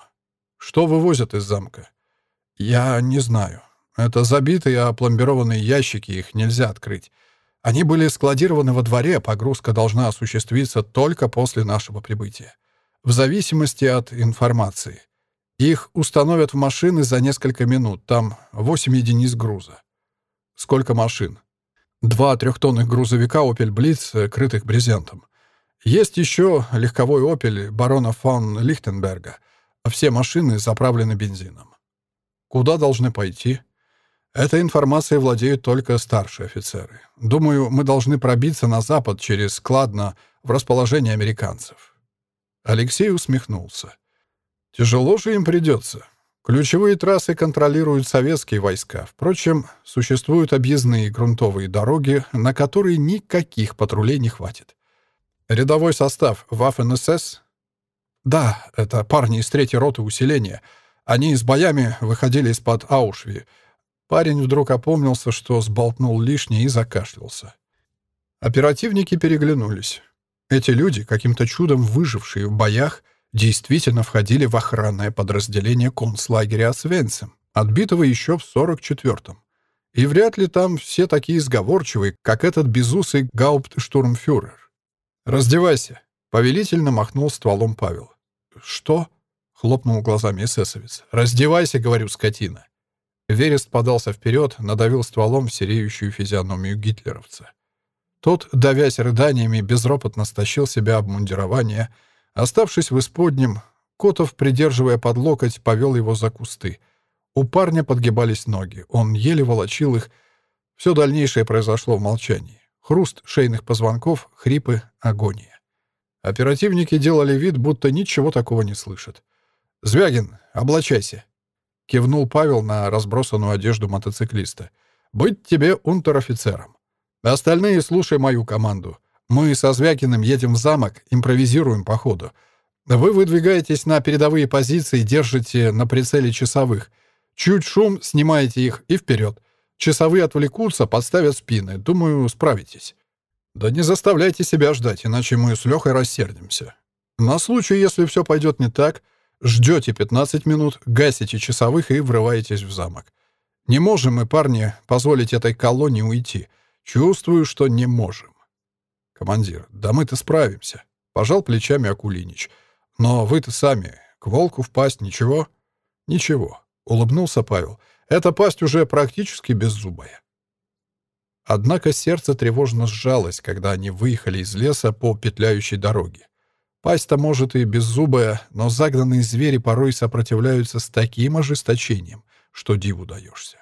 Что вывозят из замка? Я не знаю. Это забитые, опломбированные ящики, их нельзя открыть. Они были складированы во дворе, погрузка должна осуществиться только после нашего прибытия. В зависимости от информации. Их установят в машины за несколько минут. Там 8 единиц груза. Сколько машин? Два трехтонных грузовика «Опель Блиц», крытых брезентом. Есть еще легковой «Опель» барона фон Лихтенберга — все машины заправлены бензином. Куда должны пойти? Этой информацией владеют только старшие офицеры. Думаю, мы должны пробиться на запад через Складно в расположение американцев. Алексей усмехнулся. Тяжело же им придется. Ключевые трассы контролируют советские войска. Впрочем, существуют объездные грунтовые дороги, на которые никаких патрулей не хватит. Рядовой состав Waffen-СС «Да, это парни из третьей роты усиления. Они с боями выходили из-под Аушви». Парень вдруг опомнился, что сболтнул лишнее и закашлялся. Оперативники переглянулись. Эти люди, каким-то чудом выжившие в боях, действительно входили в охранное подразделение концлагеря Освенцим, отбитого еще в 44-м. И вряд ли там все такие сговорчивые, как этот безусый гауптштурмфюрер. «Раздевайся», — повелительно махнул стволом Павел. «Что?» — хлопнул глазами эсэсовец. «Раздевайся, — говорю, скотина». Верест подался вперед, надавил стволом в сереющую физиономию гитлеровца. Тот, давясь рыданиями, безропотно стащил себя обмундирование. Оставшись в исподнем, Котов, придерживая под локоть, повел его за кусты. У парня подгибались ноги, он еле волочил их. Все дальнейшее произошло в молчании. Хруст шейных позвонков, хрипы, агония. Оперативники делали вид, будто ничего такого не слышат. «Звягин, облачайся!» — кивнул Павел на разбросанную одежду мотоциклиста. «Быть тебе унтер-офицером. Остальные слушай мою команду. Мы со Звягиным едем в замок, импровизируем по ходу. Вы выдвигаетесь на передовые позиции, держите на прицеле часовых. Чуть шум, снимаете их и вперед. Часовые отвлекутся, подставят спины. Думаю, справитесь. «Да не заставляйте себя ждать, иначе мы с Лехой рассердимся. На случай, если все пойдет не так, ждете 15 минут, гасите часовых и врываетесь в замок. Не можем мы, парни, позволить этой колонии уйти. Чувствую, что не можем. Командир, да мы-то справимся. Пожал плечами Акулинич. Но вы-то сами, к волку впасть ничего? Ничего. Улыбнулся Павел. Эта пасть уже практически беззубая. Однако сердце тревожно сжалось, когда они выехали из леса по петляющей дороге. Пасть-то, может, и беззубая, но загнанные звери порой сопротивляются с таким ожесточением, что диву даешься.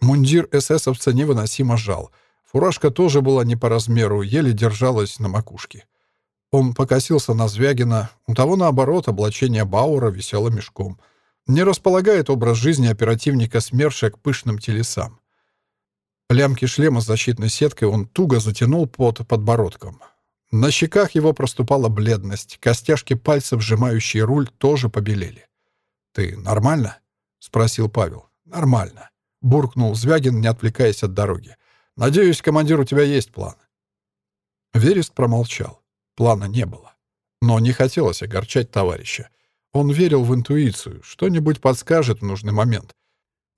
Мундир эсэсовца невыносимо жал. Фуражка тоже была не по размеру, еле держалась на макушке. Он покосился на Звягина, у того, наоборот, облачение Баура висело мешком. Не располагает образ жизни оперативника СМЕРШа к пышным телесам. Лямки шлема с защитной сеткой он туго затянул под подбородком. На щеках его проступала бледность, костяшки пальцев, сжимающие руль, тоже побелели. «Ты нормально?» — спросил Павел. «Нормально», — буркнул Звягин, не отвлекаясь от дороги. «Надеюсь, командир, у тебя есть план». Верест промолчал. Плана не было. Но не хотелось огорчать товарища. Он верил в интуицию, что-нибудь подскажет в нужный момент.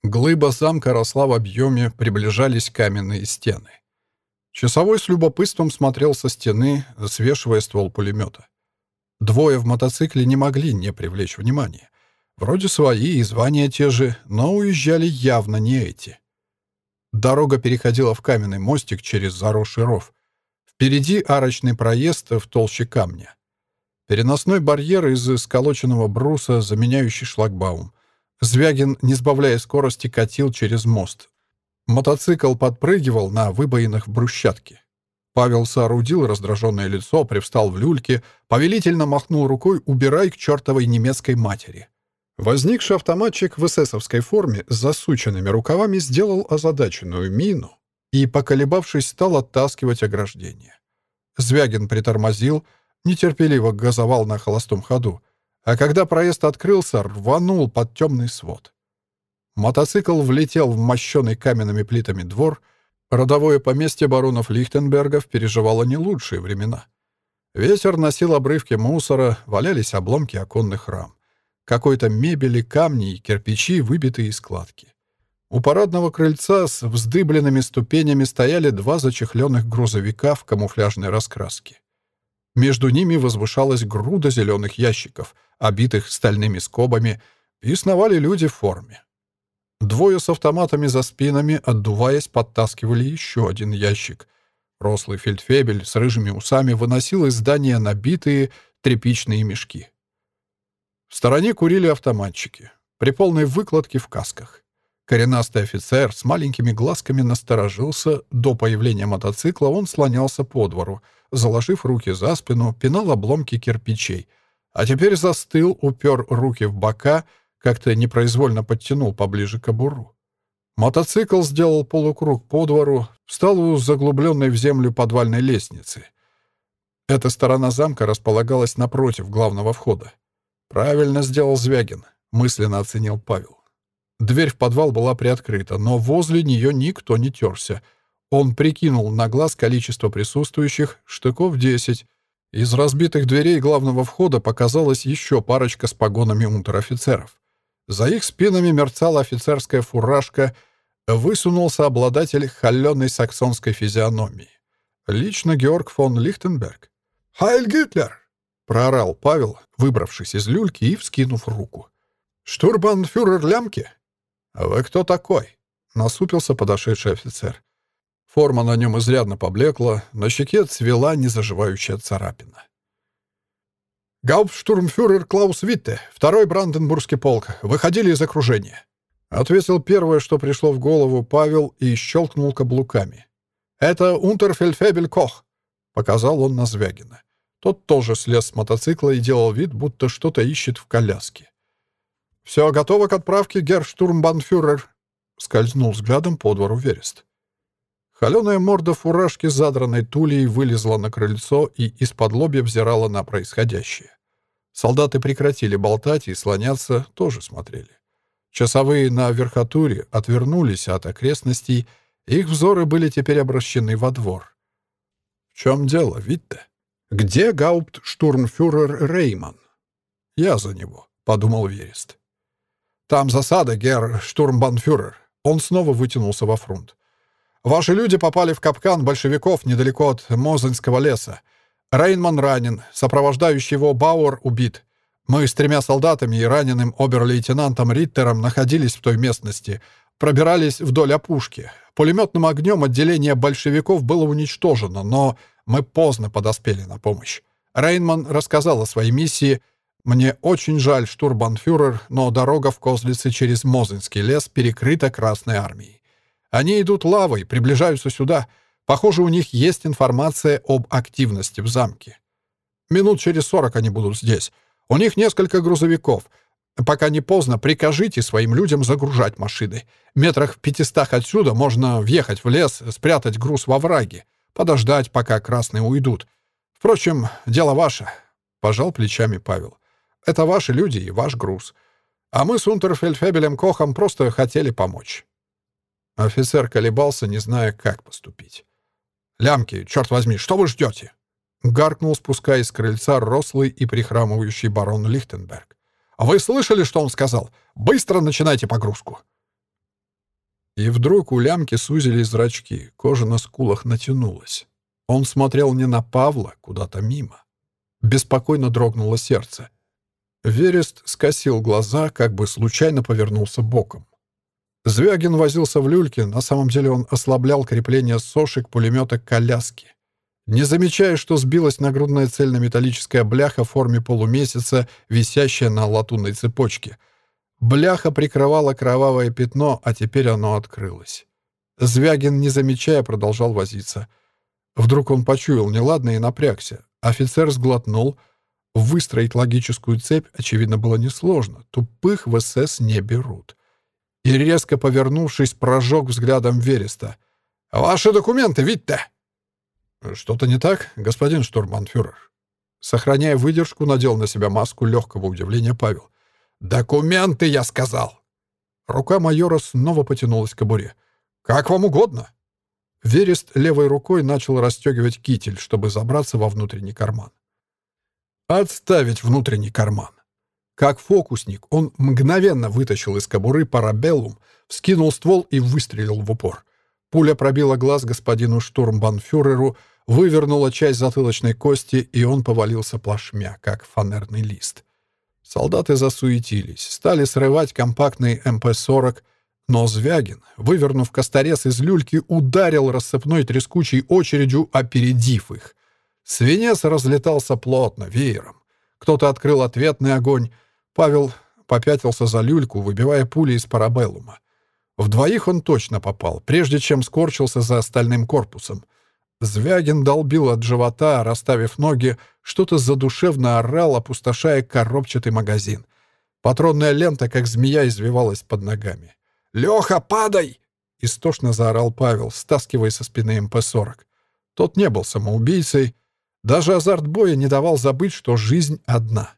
Глыба замка росла в объеме, приближались каменные стены. Часовой с любопытством смотрел со стены, свешивая ствол пулемета. Двое в мотоцикле не могли не привлечь внимания. Вроде свои и звания те же, но уезжали явно не эти. Дорога переходила в каменный мостик через заросший ров. Впереди арочный проезд в толще камня. Переносной барьер из сколоченного бруса, заменяющий шлагбаум. Звягин, не сбавляя скорости, катил через мост, Мотоцикл подпрыгивал на выбоинах брусчатки. Павел соорудил раздраженное лицо, привстал в люльке, повелительно махнул рукой «убирай к чертовой немецкой матери». Возникший автоматчик в эсэсовской форме с засученными рукавами сделал озадаченную мину и, поколебавшись, стал оттаскивать ограждение. Звягин притормозил, нетерпеливо газовал на холостом ходу, а когда проезд открылся, рванул под темный свод. Мотоцикл влетел в мощенный каменными плитами двор. Родовое поместье баронов Лихтенбергов переживало не лучшие времена. Ветер носил обрывки мусора, валялись обломки оконных рам. Какой-то мебели, камни и кирпичи, выбитые из складки. У парадного крыльца с вздыбленными ступенями стояли два зачехленных грузовика в камуфляжной раскраске. Между ними возвышалась груда зеленых ящиков, обитых стальными скобами, и сновали люди в форме. Двое с автоматами за спинами, отдуваясь, подтаскивали еще один ящик. Рослый фельдфебель с рыжими усами выносил из здания набитые тряпичные мешки. В стороне курили автоматчики, при полной выкладке в касках. Коренастый офицер с маленькими глазками насторожился. До появления мотоцикла он слонялся по двору, заложив руки за спину, пинал обломки кирпичей. А теперь застыл, упер руки в бока — как-то непроизвольно подтянул поближе к обуру. Мотоцикл сделал полукруг по двору, встал у заглубленной в землю подвальной лестницы. Эта сторона замка располагалась напротив главного входа. «Правильно сделал Звягин», — мысленно оценил Павел. Дверь в подвал была приоткрыта, но возле нее никто не терся. Он прикинул на глаз количество присутствующих, штыков десять. Из разбитых дверей главного входа показалась еще парочка с погонами унтер-офицеров. За их спинами мерцала офицерская фуражка, высунулся обладатель холеной саксонской физиономии. Лично Георг фон Лихтенберг. «Хайль Гитлер!» — проорал Павел, выбравшись из люльки и вскинув руку. «Штурбанфюрер Лямки?» «А вы кто такой?» — насупился подошедший офицер. Форма на нем изрядно поблекла, на щеке цвела незаживающая царапина. «Гауптштурмфюрер Клаус Витте, второй Бранденбургский полк, выходили из окружения», — ответил первое, что пришло в голову Павел и щелкнул каблуками. «Это Унтерфельдфебель Кох», — показал он на Звягина. Тот тоже слез с мотоцикла и делал вид, будто что-то ищет в коляске. «Все готово к отправке, герштурмбанфюрер», — скользнул взглядом по двору Верест. Холеная морда фуражки задранной тулей вылезла на крыльцо и из-под лобья взирала на происходящее. Солдаты прекратили болтать и слоняться, тоже смотрели. Часовые на верхотуре отвернулись от окрестностей, их взоры были теперь обращены во двор. «В чем дело, Витте? Где гауптштурмфюрер Рейман?» «Я за него», — подумал Верест. «Там засада, герр штурмбанфюрер. Он снова вытянулся во фронт. «Ваши люди попали в капкан большевиков недалеко от Мозынского леса. Рейнман ранен, сопровождающий его Бауэр убит. Мы с тремя солдатами и раненым обер-лейтенантом Риттером находились в той местности, пробирались вдоль опушки. Пулеметным огнем отделение большевиков было уничтожено, но мы поздно подоспели на помощь. Рейнман рассказал о своей миссии. «Мне очень жаль, штурбанфюрер, но дорога в Козлице через Мозынский лес перекрыта Красной армией. Они идут лавой, приближаются сюда. Похоже, у них есть информация об активности в замке. Минут через сорок они будут здесь. У них несколько грузовиков. Пока не поздно, прикажите своим людям загружать машины. Метрах в пятистах отсюда можно въехать в лес, спрятать груз во враге, подождать, пока красные уйдут. Впрочем, дело ваше, — пожал плечами Павел. Это ваши люди и ваш груз. А мы с Унтерфельдфебелем Кохом просто хотели помочь. Офицер колебался, не зная, как поступить. «Лямки, черт возьми, что вы ждете?» Гаркнул, спускаясь с крыльца, рослый и прихрамывающий барон Лихтенберг. «А вы слышали, что он сказал? Быстро начинайте погрузку!» И вдруг у лямки сузились зрачки, кожа на скулах натянулась. Он смотрел не на Павла, куда-то мимо. Беспокойно дрогнуло сердце. Верест скосил глаза, как бы случайно повернулся боком. Звягин возился в люльке, на самом деле он ослаблял крепление сошек пулемета коляски. Не замечая, что сбилась нагрудная цельнометаллическая бляха в форме полумесяца, висящая на латунной цепочке. Бляха прикрывала кровавое пятно, а теперь оно открылось. Звягин, не замечая, продолжал возиться. Вдруг он почуял неладное и напрягся. Офицер сглотнул. Выстроить логическую цепь, очевидно, было несложно. Тупых в СС не берут. И, резко повернувшись, прожег взглядом Вереста. «Ваши документы, Витте!» «Что-то не так, господин штурманфюрер?» Сохраняя выдержку, надел на себя маску легкого удивления Павел. «Документы, я сказал!» Рука майора снова потянулась к кобуре. «Как вам угодно!» Верест левой рукой начал расстегивать китель, чтобы забраться во внутренний карман. «Отставить внутренний карман!» Как фокусник, он мгновенно вытащил из кобуры парабеллум, вскинул ствол и выстрелил в упор. Пуля пробила глаз господину штурмбанфюреру, вывернула часть затылочной кости, и он повалился плашмя, как фанерный лист. Солдаты засуетились, стали срывать компактный МП-40, но Звягин, вывернув косторез из люльки, ударил рассыпной трескучей очередью, опередив их. Свинец разлетался плотно, веером. Кто-то открыл ответный огонь. Павел попятился за люльку, выбивая пули из парабеллума. В двоих он точно попал, прежде чем скорчился за остальным корпусом. Звягин долбил от живота, расставив ноги, что-то задушевно орал, опустошая коробчатый магазин. Патронная лента, как змея, извивалась под ногами. «Леха, падай!» — истошно заорал Павел, стаскивая со спины МП-40. Тот не был самоубийцей. Даже азарт боя не давал забыть, что жизнь одна.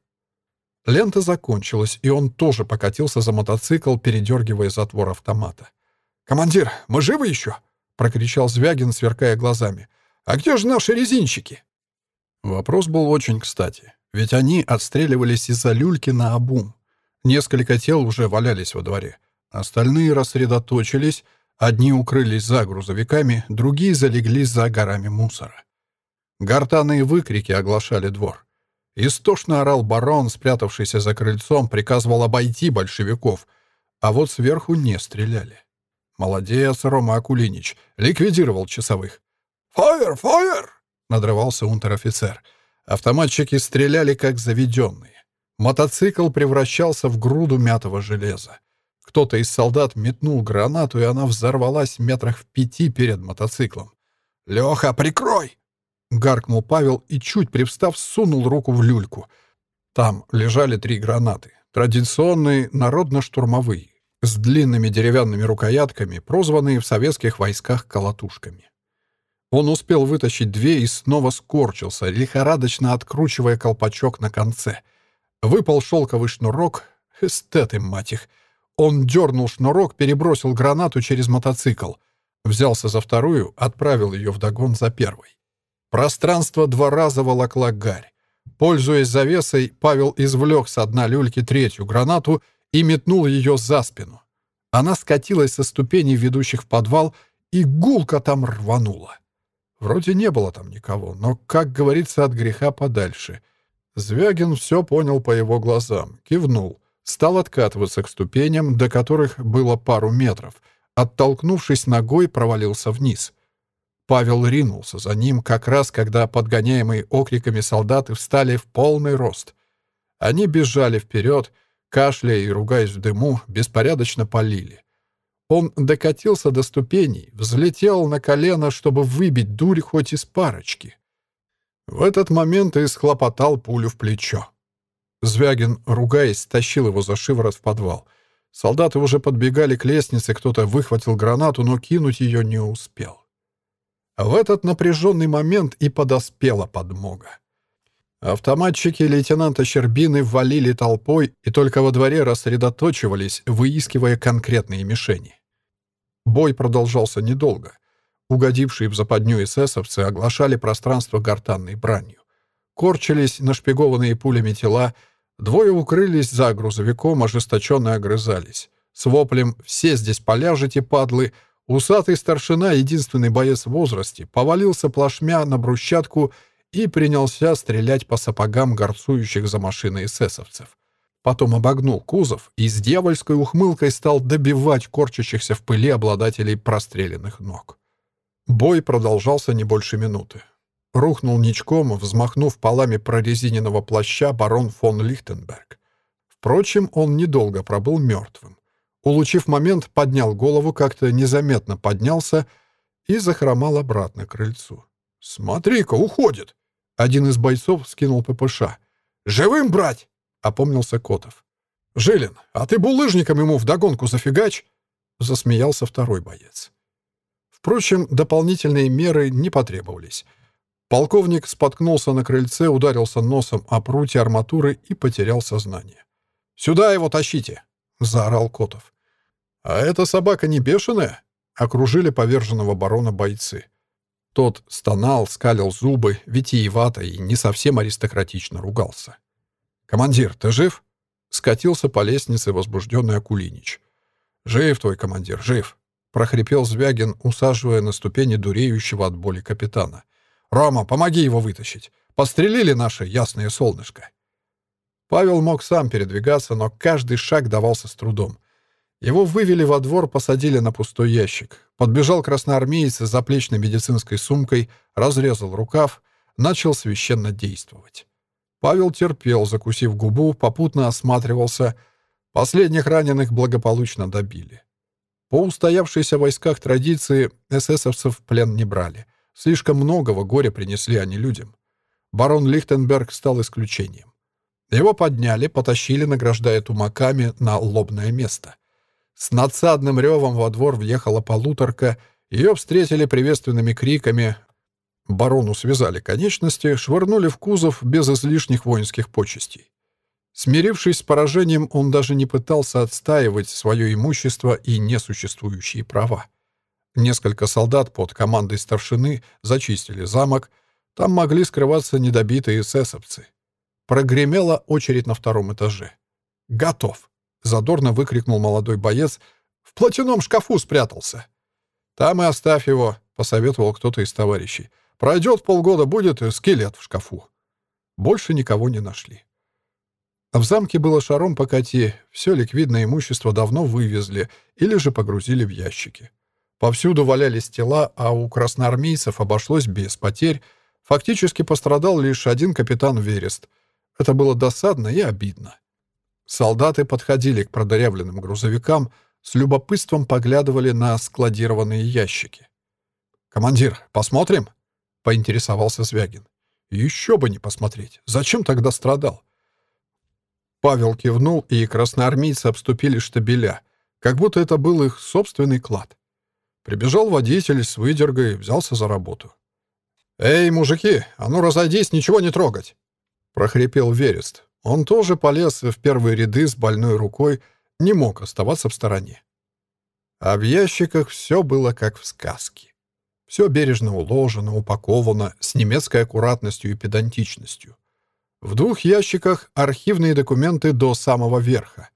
Лента закончилась, и он тоже покатился за мотоцикл, передергивая затвор автомата. «Командир, мы живы еще?» — прокричал Звягин, сверкая глазами. «А где же наши резинщики?» Вопрос был очень кстати, ведь они отстреливались из-за люльки на обум. Несколько тел уже валялись во дворе. Остальные рассредоточились, одни укрылись за грузовиками, другие залегли за горами мусора. Гортанные выкрики оглашали двор. Истошно орал барон, спрятавшийся за крыльцом, приказывал обойти большевиков, а вот сверху не стреляли. Молодец, Рома Акулинич, ликвидировал часовых. «Фаер! Фаер!» — надрывался унтер-офицер. Автоматчики стреляли, как заведенные. Мотоцикл превращался в груду мятого железа. Кто-то из солдат метнул гранату, и она взорвалась метрах в пяти перед мотоциклом. «Леха, прикрой!» — гаркнул Павел и, чуть привстав, сунул руку в люльку. Там лежали три гранаты. Традиционные народно-штурмовые, с длинными деревянными рукоятками, прозванные в советских войсках колотушками. Он успел вытащить две и снова скорчился, лихорадочно откручивая колпачок на конце. Выпал шелковый шнурок. Эстеты, мать их. Он дернул шнурок, перебросил гранату через мотоцикл. Взялся за вторую, отправил ее вдогон за первой. Пространство два раза волокла гарь. Пользуясь завесой, Павел извлек с дна люльки третью гранату и метнул ее за спину. Она скатилась со ступеней, ведущих в подвал, и гулко там рванула. Вроде не было там никого, но, как говорится, от греха подальше. Звягин все понял по его глазам, кивнул, стал откатываться к ступеням, до которых было пару метров. Оттолкнувшись ногой, провалился вниз. Павел ринулся за ним, как раз когда подгоняемые окриками солдаты встали в полный рост. Они бежали вперед, кашляя и ругаясь в дыму, беспорядочно полили. Он докатился до ступеней, взлетел на колено, чтобы выбить дурь хоть из парочки. В этот момент и схлопотал пулю в плечо. Звягин, ругаясь, тащил его за шиворот в подвал. Солдаты уже подбегали к лестнице, кто-то выхватил гранату, но кинуть ее не успел. В этот напряженный момент и подоспела подмога. Автоматчики лейтенанта Щербины валили толпой и только во дворе рассредоточивались, выискивая конкретные мишени. Бой продолжался недолго. Угодившие в западню эсэсовцы оглашали пространство гортанной бранью. Корчились нашпигованные пулями тела, двое укрылись за грузовиком, ожесточенно огрызались. С воплем «Все здесь поляжете, падлы!» Усатый старшина, единственный боец в возрасте, повалился плашмя на брусчатку и принялся стрелять по сапогам горцующих за машиной эсэсовцев. Потом обогнул кузов и с дьявольской ухмылкой стал добивать корчащихся в пыли обладателей простреленных ног. Бой продолжался не больше минуты. Рухнул ничком, взмахнув полами прорезиненного плаща барон фон Лихтенберг. Впрочем, он недолго пробыл мертвым. Улучив момент, поднял голову, как-то незаметно поднялся и захромал обратно к крыльцу. «Смотри-ка, уходит!» Один из бойцов скинул ППШ. «Живым брать!» — опомнился Котов. «Жилин, а ты булыжником ему вдогонку зафигач?» — засмеялся второй боец. Впрочем, дополнительные меры не потребовались. Полковник споткнулся на крыльце, ударился носом о прутье арматуры и потерял сознание. «Сюда его тащите!» — заорал Котов. «А эта собака не бешеная?» — окружили поверженного барона бойцы. Тот стонал, скалил зубы, витиевато и не совсем аристократично ругался. «Командир, ты жив?» Скатился по лестнице возбужденный Акулинич. «Жив твой командир, жив!» прохрипел Звягин, усаживая на ступени дуреющего от боли капитана. «Рома, помоги его вытащить! Пострелили наше ясное солнышко!» Павел мог сам передвигаться, но каждый шаг давался с трудом. Его вывели во двор, посадили на пустой ящик. Подбежал красноармеец с заплечной медицинской сумкой, разрезал рукав, начал священно действовать. Павел терпел, закусив губу, попутно осматривался. Последних раненых благополучно добили. По устоявшейся в войсках традиции эсэсовцев плен не брали. Слишком многого горя принесли они людям. Барон Лихтенберг стал исключением. Его подняли, потащили, награждая тумаками на лобное место. С надсадным ревом во двор въехала полуторка, ее встретили приветственными криками, Барону связали конечности, швырнули в кузов без излишних воинских почестей. Смирившись с поражением, он даже не пытался отстаивать свое имущество и несуществующие права. Несколько солдат под командой старшины зачистили замок, там могли скрываться недобитые эсэсовцы. Прогремела очередь на втором этаже. «Готов!» — задорно выкрикнул молодой боец. «В платяном шкафу спрятался!» «Там и оставь его», — посоветовал кто-то из товарищей. Пройдет полгода, будет скелет в шкафу. Больше никого не нашли. В замке было шаром покати, все ликвидное имущество давно вывезли или же погрузили в ящики. Повсюду валялись тела, а у красноармейцев обошлось без потерь. Фактически пострадал лишь один капитан Верест. Это было досадно и обидно. Солдаты подходили к продырявленным грузовикам, с любопытством поглядывали на складированные ящики. «Командир, посмотрим?» — поинтересовался Звягин. «Еще бы не посмотреть. Зачем тогда страдал?» Павел кивнул, и красноармейцы обступили штабеля, как будто это был их собственный клад. Прибежал водитель с выдергой, взялся за работу. «Эй, мужики, а ну разойдись, ничего не трогать!» — прохрипел Верест. Он тоже полез в первые ряды с больной рукой, не мог оставаться в стороне. А в ящиках все было как в сказке. Все бережно уложено, упаковано, с немецкой аккуратностью и педантичностью. В двух ящиках архивные документы до самого верха.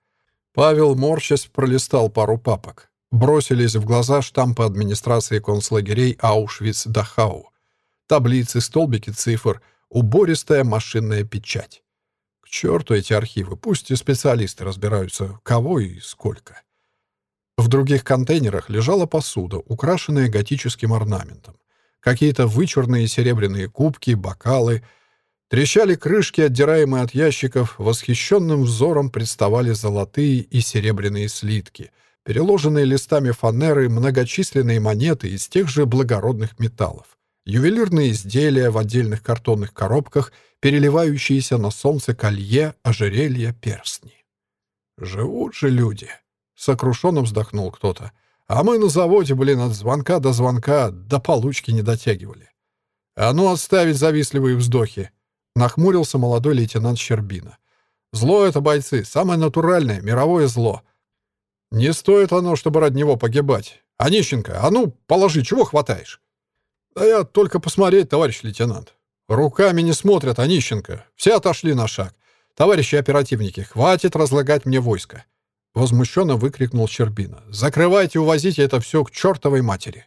Павел, морщась, пролистал пару папок. Бросились в глаза штампы администрации концлагерей Аушвиц-Дахау. Таблицы, столбики цифр, убористая машинная печать. К черту эти архивы, пусть и специалисты разбираются, кого и сколько. В других контейнерах лежала посуда, украшенная готическим орнаментом. Какие-то вычурные серебряные кубки, бокалы — Трещали крышки, отдираемые от ящиков, восхищенным взором представали золотые и серебряные слитки, переложенные листами фанеры многочисленные монеты из тех же благородных металлов, ювелирные изделия в отдельных картонных коробках, переливающиеся на солнце колье, ожерелья, перстни. «Живут же люди!» — сокрушенно вздохнул кто-то. «А мы на заводе, блин, от звонка до звонка до получки не дотягивали. А ну отставить завистливые вздохи!» Нахмурился молодой лейтенант Щербина. «Зло это, бойцы, самое натуральное, мировое зло. Не стоит оно, чтобы ради него погибать. Онищенко, а ну, положи, чего хватаешь?» «Да я только посмотреть, товарищ лейтенант. Руками не смотрят, Онищенко. Все отошли на шаг. Товарищи оперативники, хватит разлагать мне войско!» Возмущенно выкрикнул Щербина. «Закрывайте, увозите это все к чертовой матери!»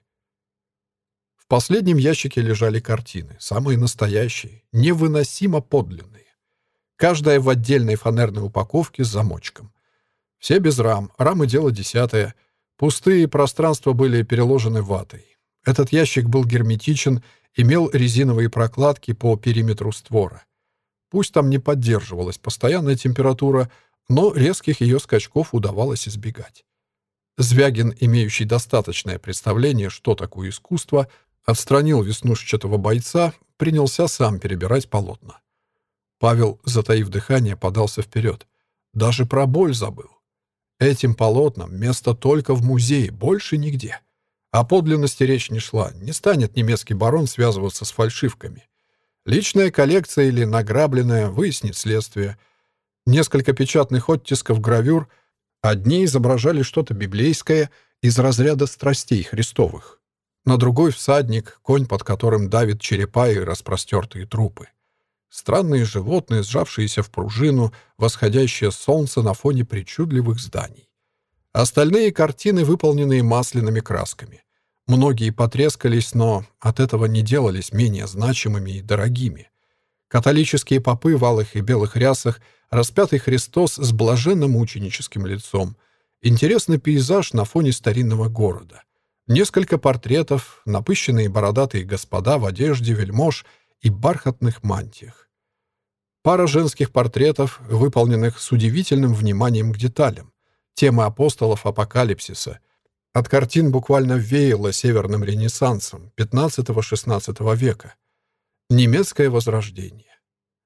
В последнем ящике лежали картины, самые настоящие, невыносимо подлинные. Каждая в отдельной фанерной упаковке с замочком. Все без рам, рамы дело десятое. Пустые пространства были переложены ватой. Этот ящик был герметичен, имел резиновые прокладки по периметру створа. Пусть там не поддерживалась постоянная температура, но резких ее скачков удавалось избегать. Звягин, имеющий достаточное представление, что такое искусство, Отстранил веснушчатого бойца, принялся сам перебирать полотна. Павел, затаив дыхание, подался вперед. Даже про боль забыл. Этим полотнам место только в музее, больше нигде. О подлинности речь не шла, не станет немецкий барон связываться с фальшивками. Личная коллекция или награбленная выяснит следствие. Несколько печатных оттисков гравюр, одни изображали что-то библейское из разряда страстей Христовых, на другой всадник, конь, под которым давит черепа и распростертые трупы. Странные животные, сжавшиеся в пружину, восходящее солнце на фоне причудливых зданий. Остальные картины, выполненные масляными красками. Многие потрескались, но от этого не делались менее значимыми и дорогими. Католические попы в алых и белых рясах, распятый Христос с блаженным ученическим лицом. Интересный пейзаж на фоне старинного города. Несколько портретов, напыщенные бородатые господа в одежде вельмож и бархатных мантиях. Пара женских портретов, выполненных с удивительным вниманием к деталям. Темы апостолов апокалипсиса. От картин буквально веяло северным ренессансом XV-XVI века. Немецкое возрождение.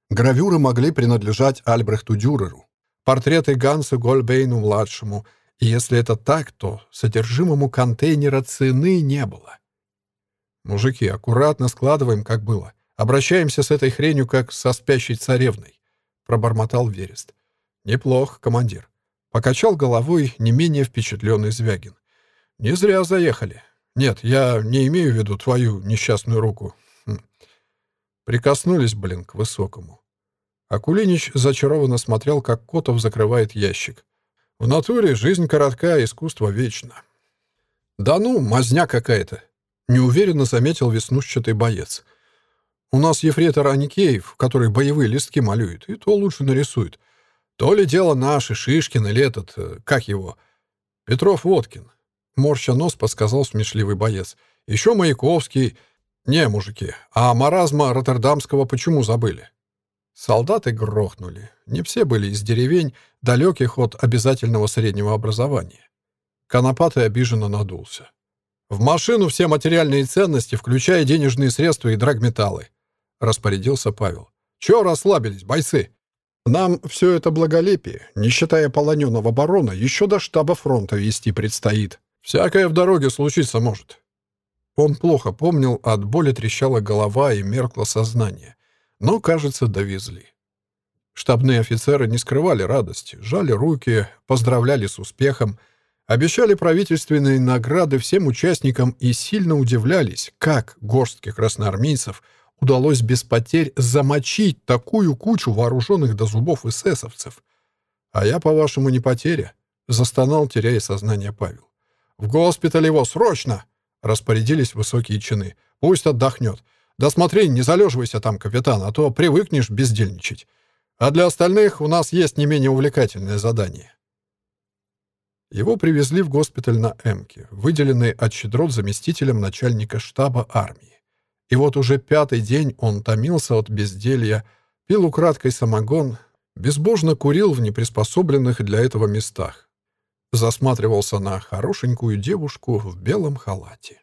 Гравюры могли принадлежать Альбрехту Дюреру. Портреты Гансу Гольбейну-младшему — и если это так, то содержимому контейнера цены не было. «Мужики, аккуратно складываем, как было. Обращаемся с этой хренью, как со спящей царевной», — пробормотал Верест. «Неплохо, командир». Покачал головой не менее впечатленный Звягин. «Не зря заехали. Нет, я не имею в виду твою несчастную руку. Хм. Прикоснулись, блин, к высокому». Акулинич зачарованно смотрел, как Котов закрывает ящик. В натуре жизнь коротка, искусство вечно. Да ну, мазня какая-то, неуверенно заметил веснушчатый боец. У нас ефрейтор Аникеев, который боевые листки малюет, и то лучше нарисует. То ли дело наши, Шишкин или этот, э, как его, Петров Водкин. Морща нос подсказал смешливый боец. Еще Маяковский. Не, мужики, а маразма Роттердамского почему забыли? Солдаты грохнули. Не все были из деревень, далеких от обязательного среднего образования. Конопатый обиженно надулся. «В машину все материальные ценности, включая денежные средства и драгметаллы», — распорядился Павел. «Чего расслабились, бойцы? Нам все это благолепие, не считая полоненного барона, еще до штаба фронта вести предстоит. Всякое в дороге случиться может». Он плохо помнил, от боли трещала голова и меркло сознание. Но, кажется, довезли. Штабные офицеры не скрывали радости, жали руки, поздравляли с успехом, обещали правительственные награды всем участникам и сильно удивлялись, как горстке красноармейцев удалось без потерь замочить такую кучу вооруженных до зубов эсэсовцев. А я, по-вашему, не потеря? Застонал, теряя сознание Павел. «В госпиталь его, срочно!» Распорядились высокие чины. «Пусть отдохнет. Да смотри, не залеживайся там, капитан, а то привыкнешь бездельничать. А для остальных у нас есть не менее увлекательное задание». Его привезли в госпиталь на Эмке, выделенный от щедрот заместителем начальника штаба армии. И вот уже пятый день он томился от безделья, пил украдкой самогон, безбожно курил в неприспособленных для этого местах, засматривался на хорошенькую девушку в белом халате.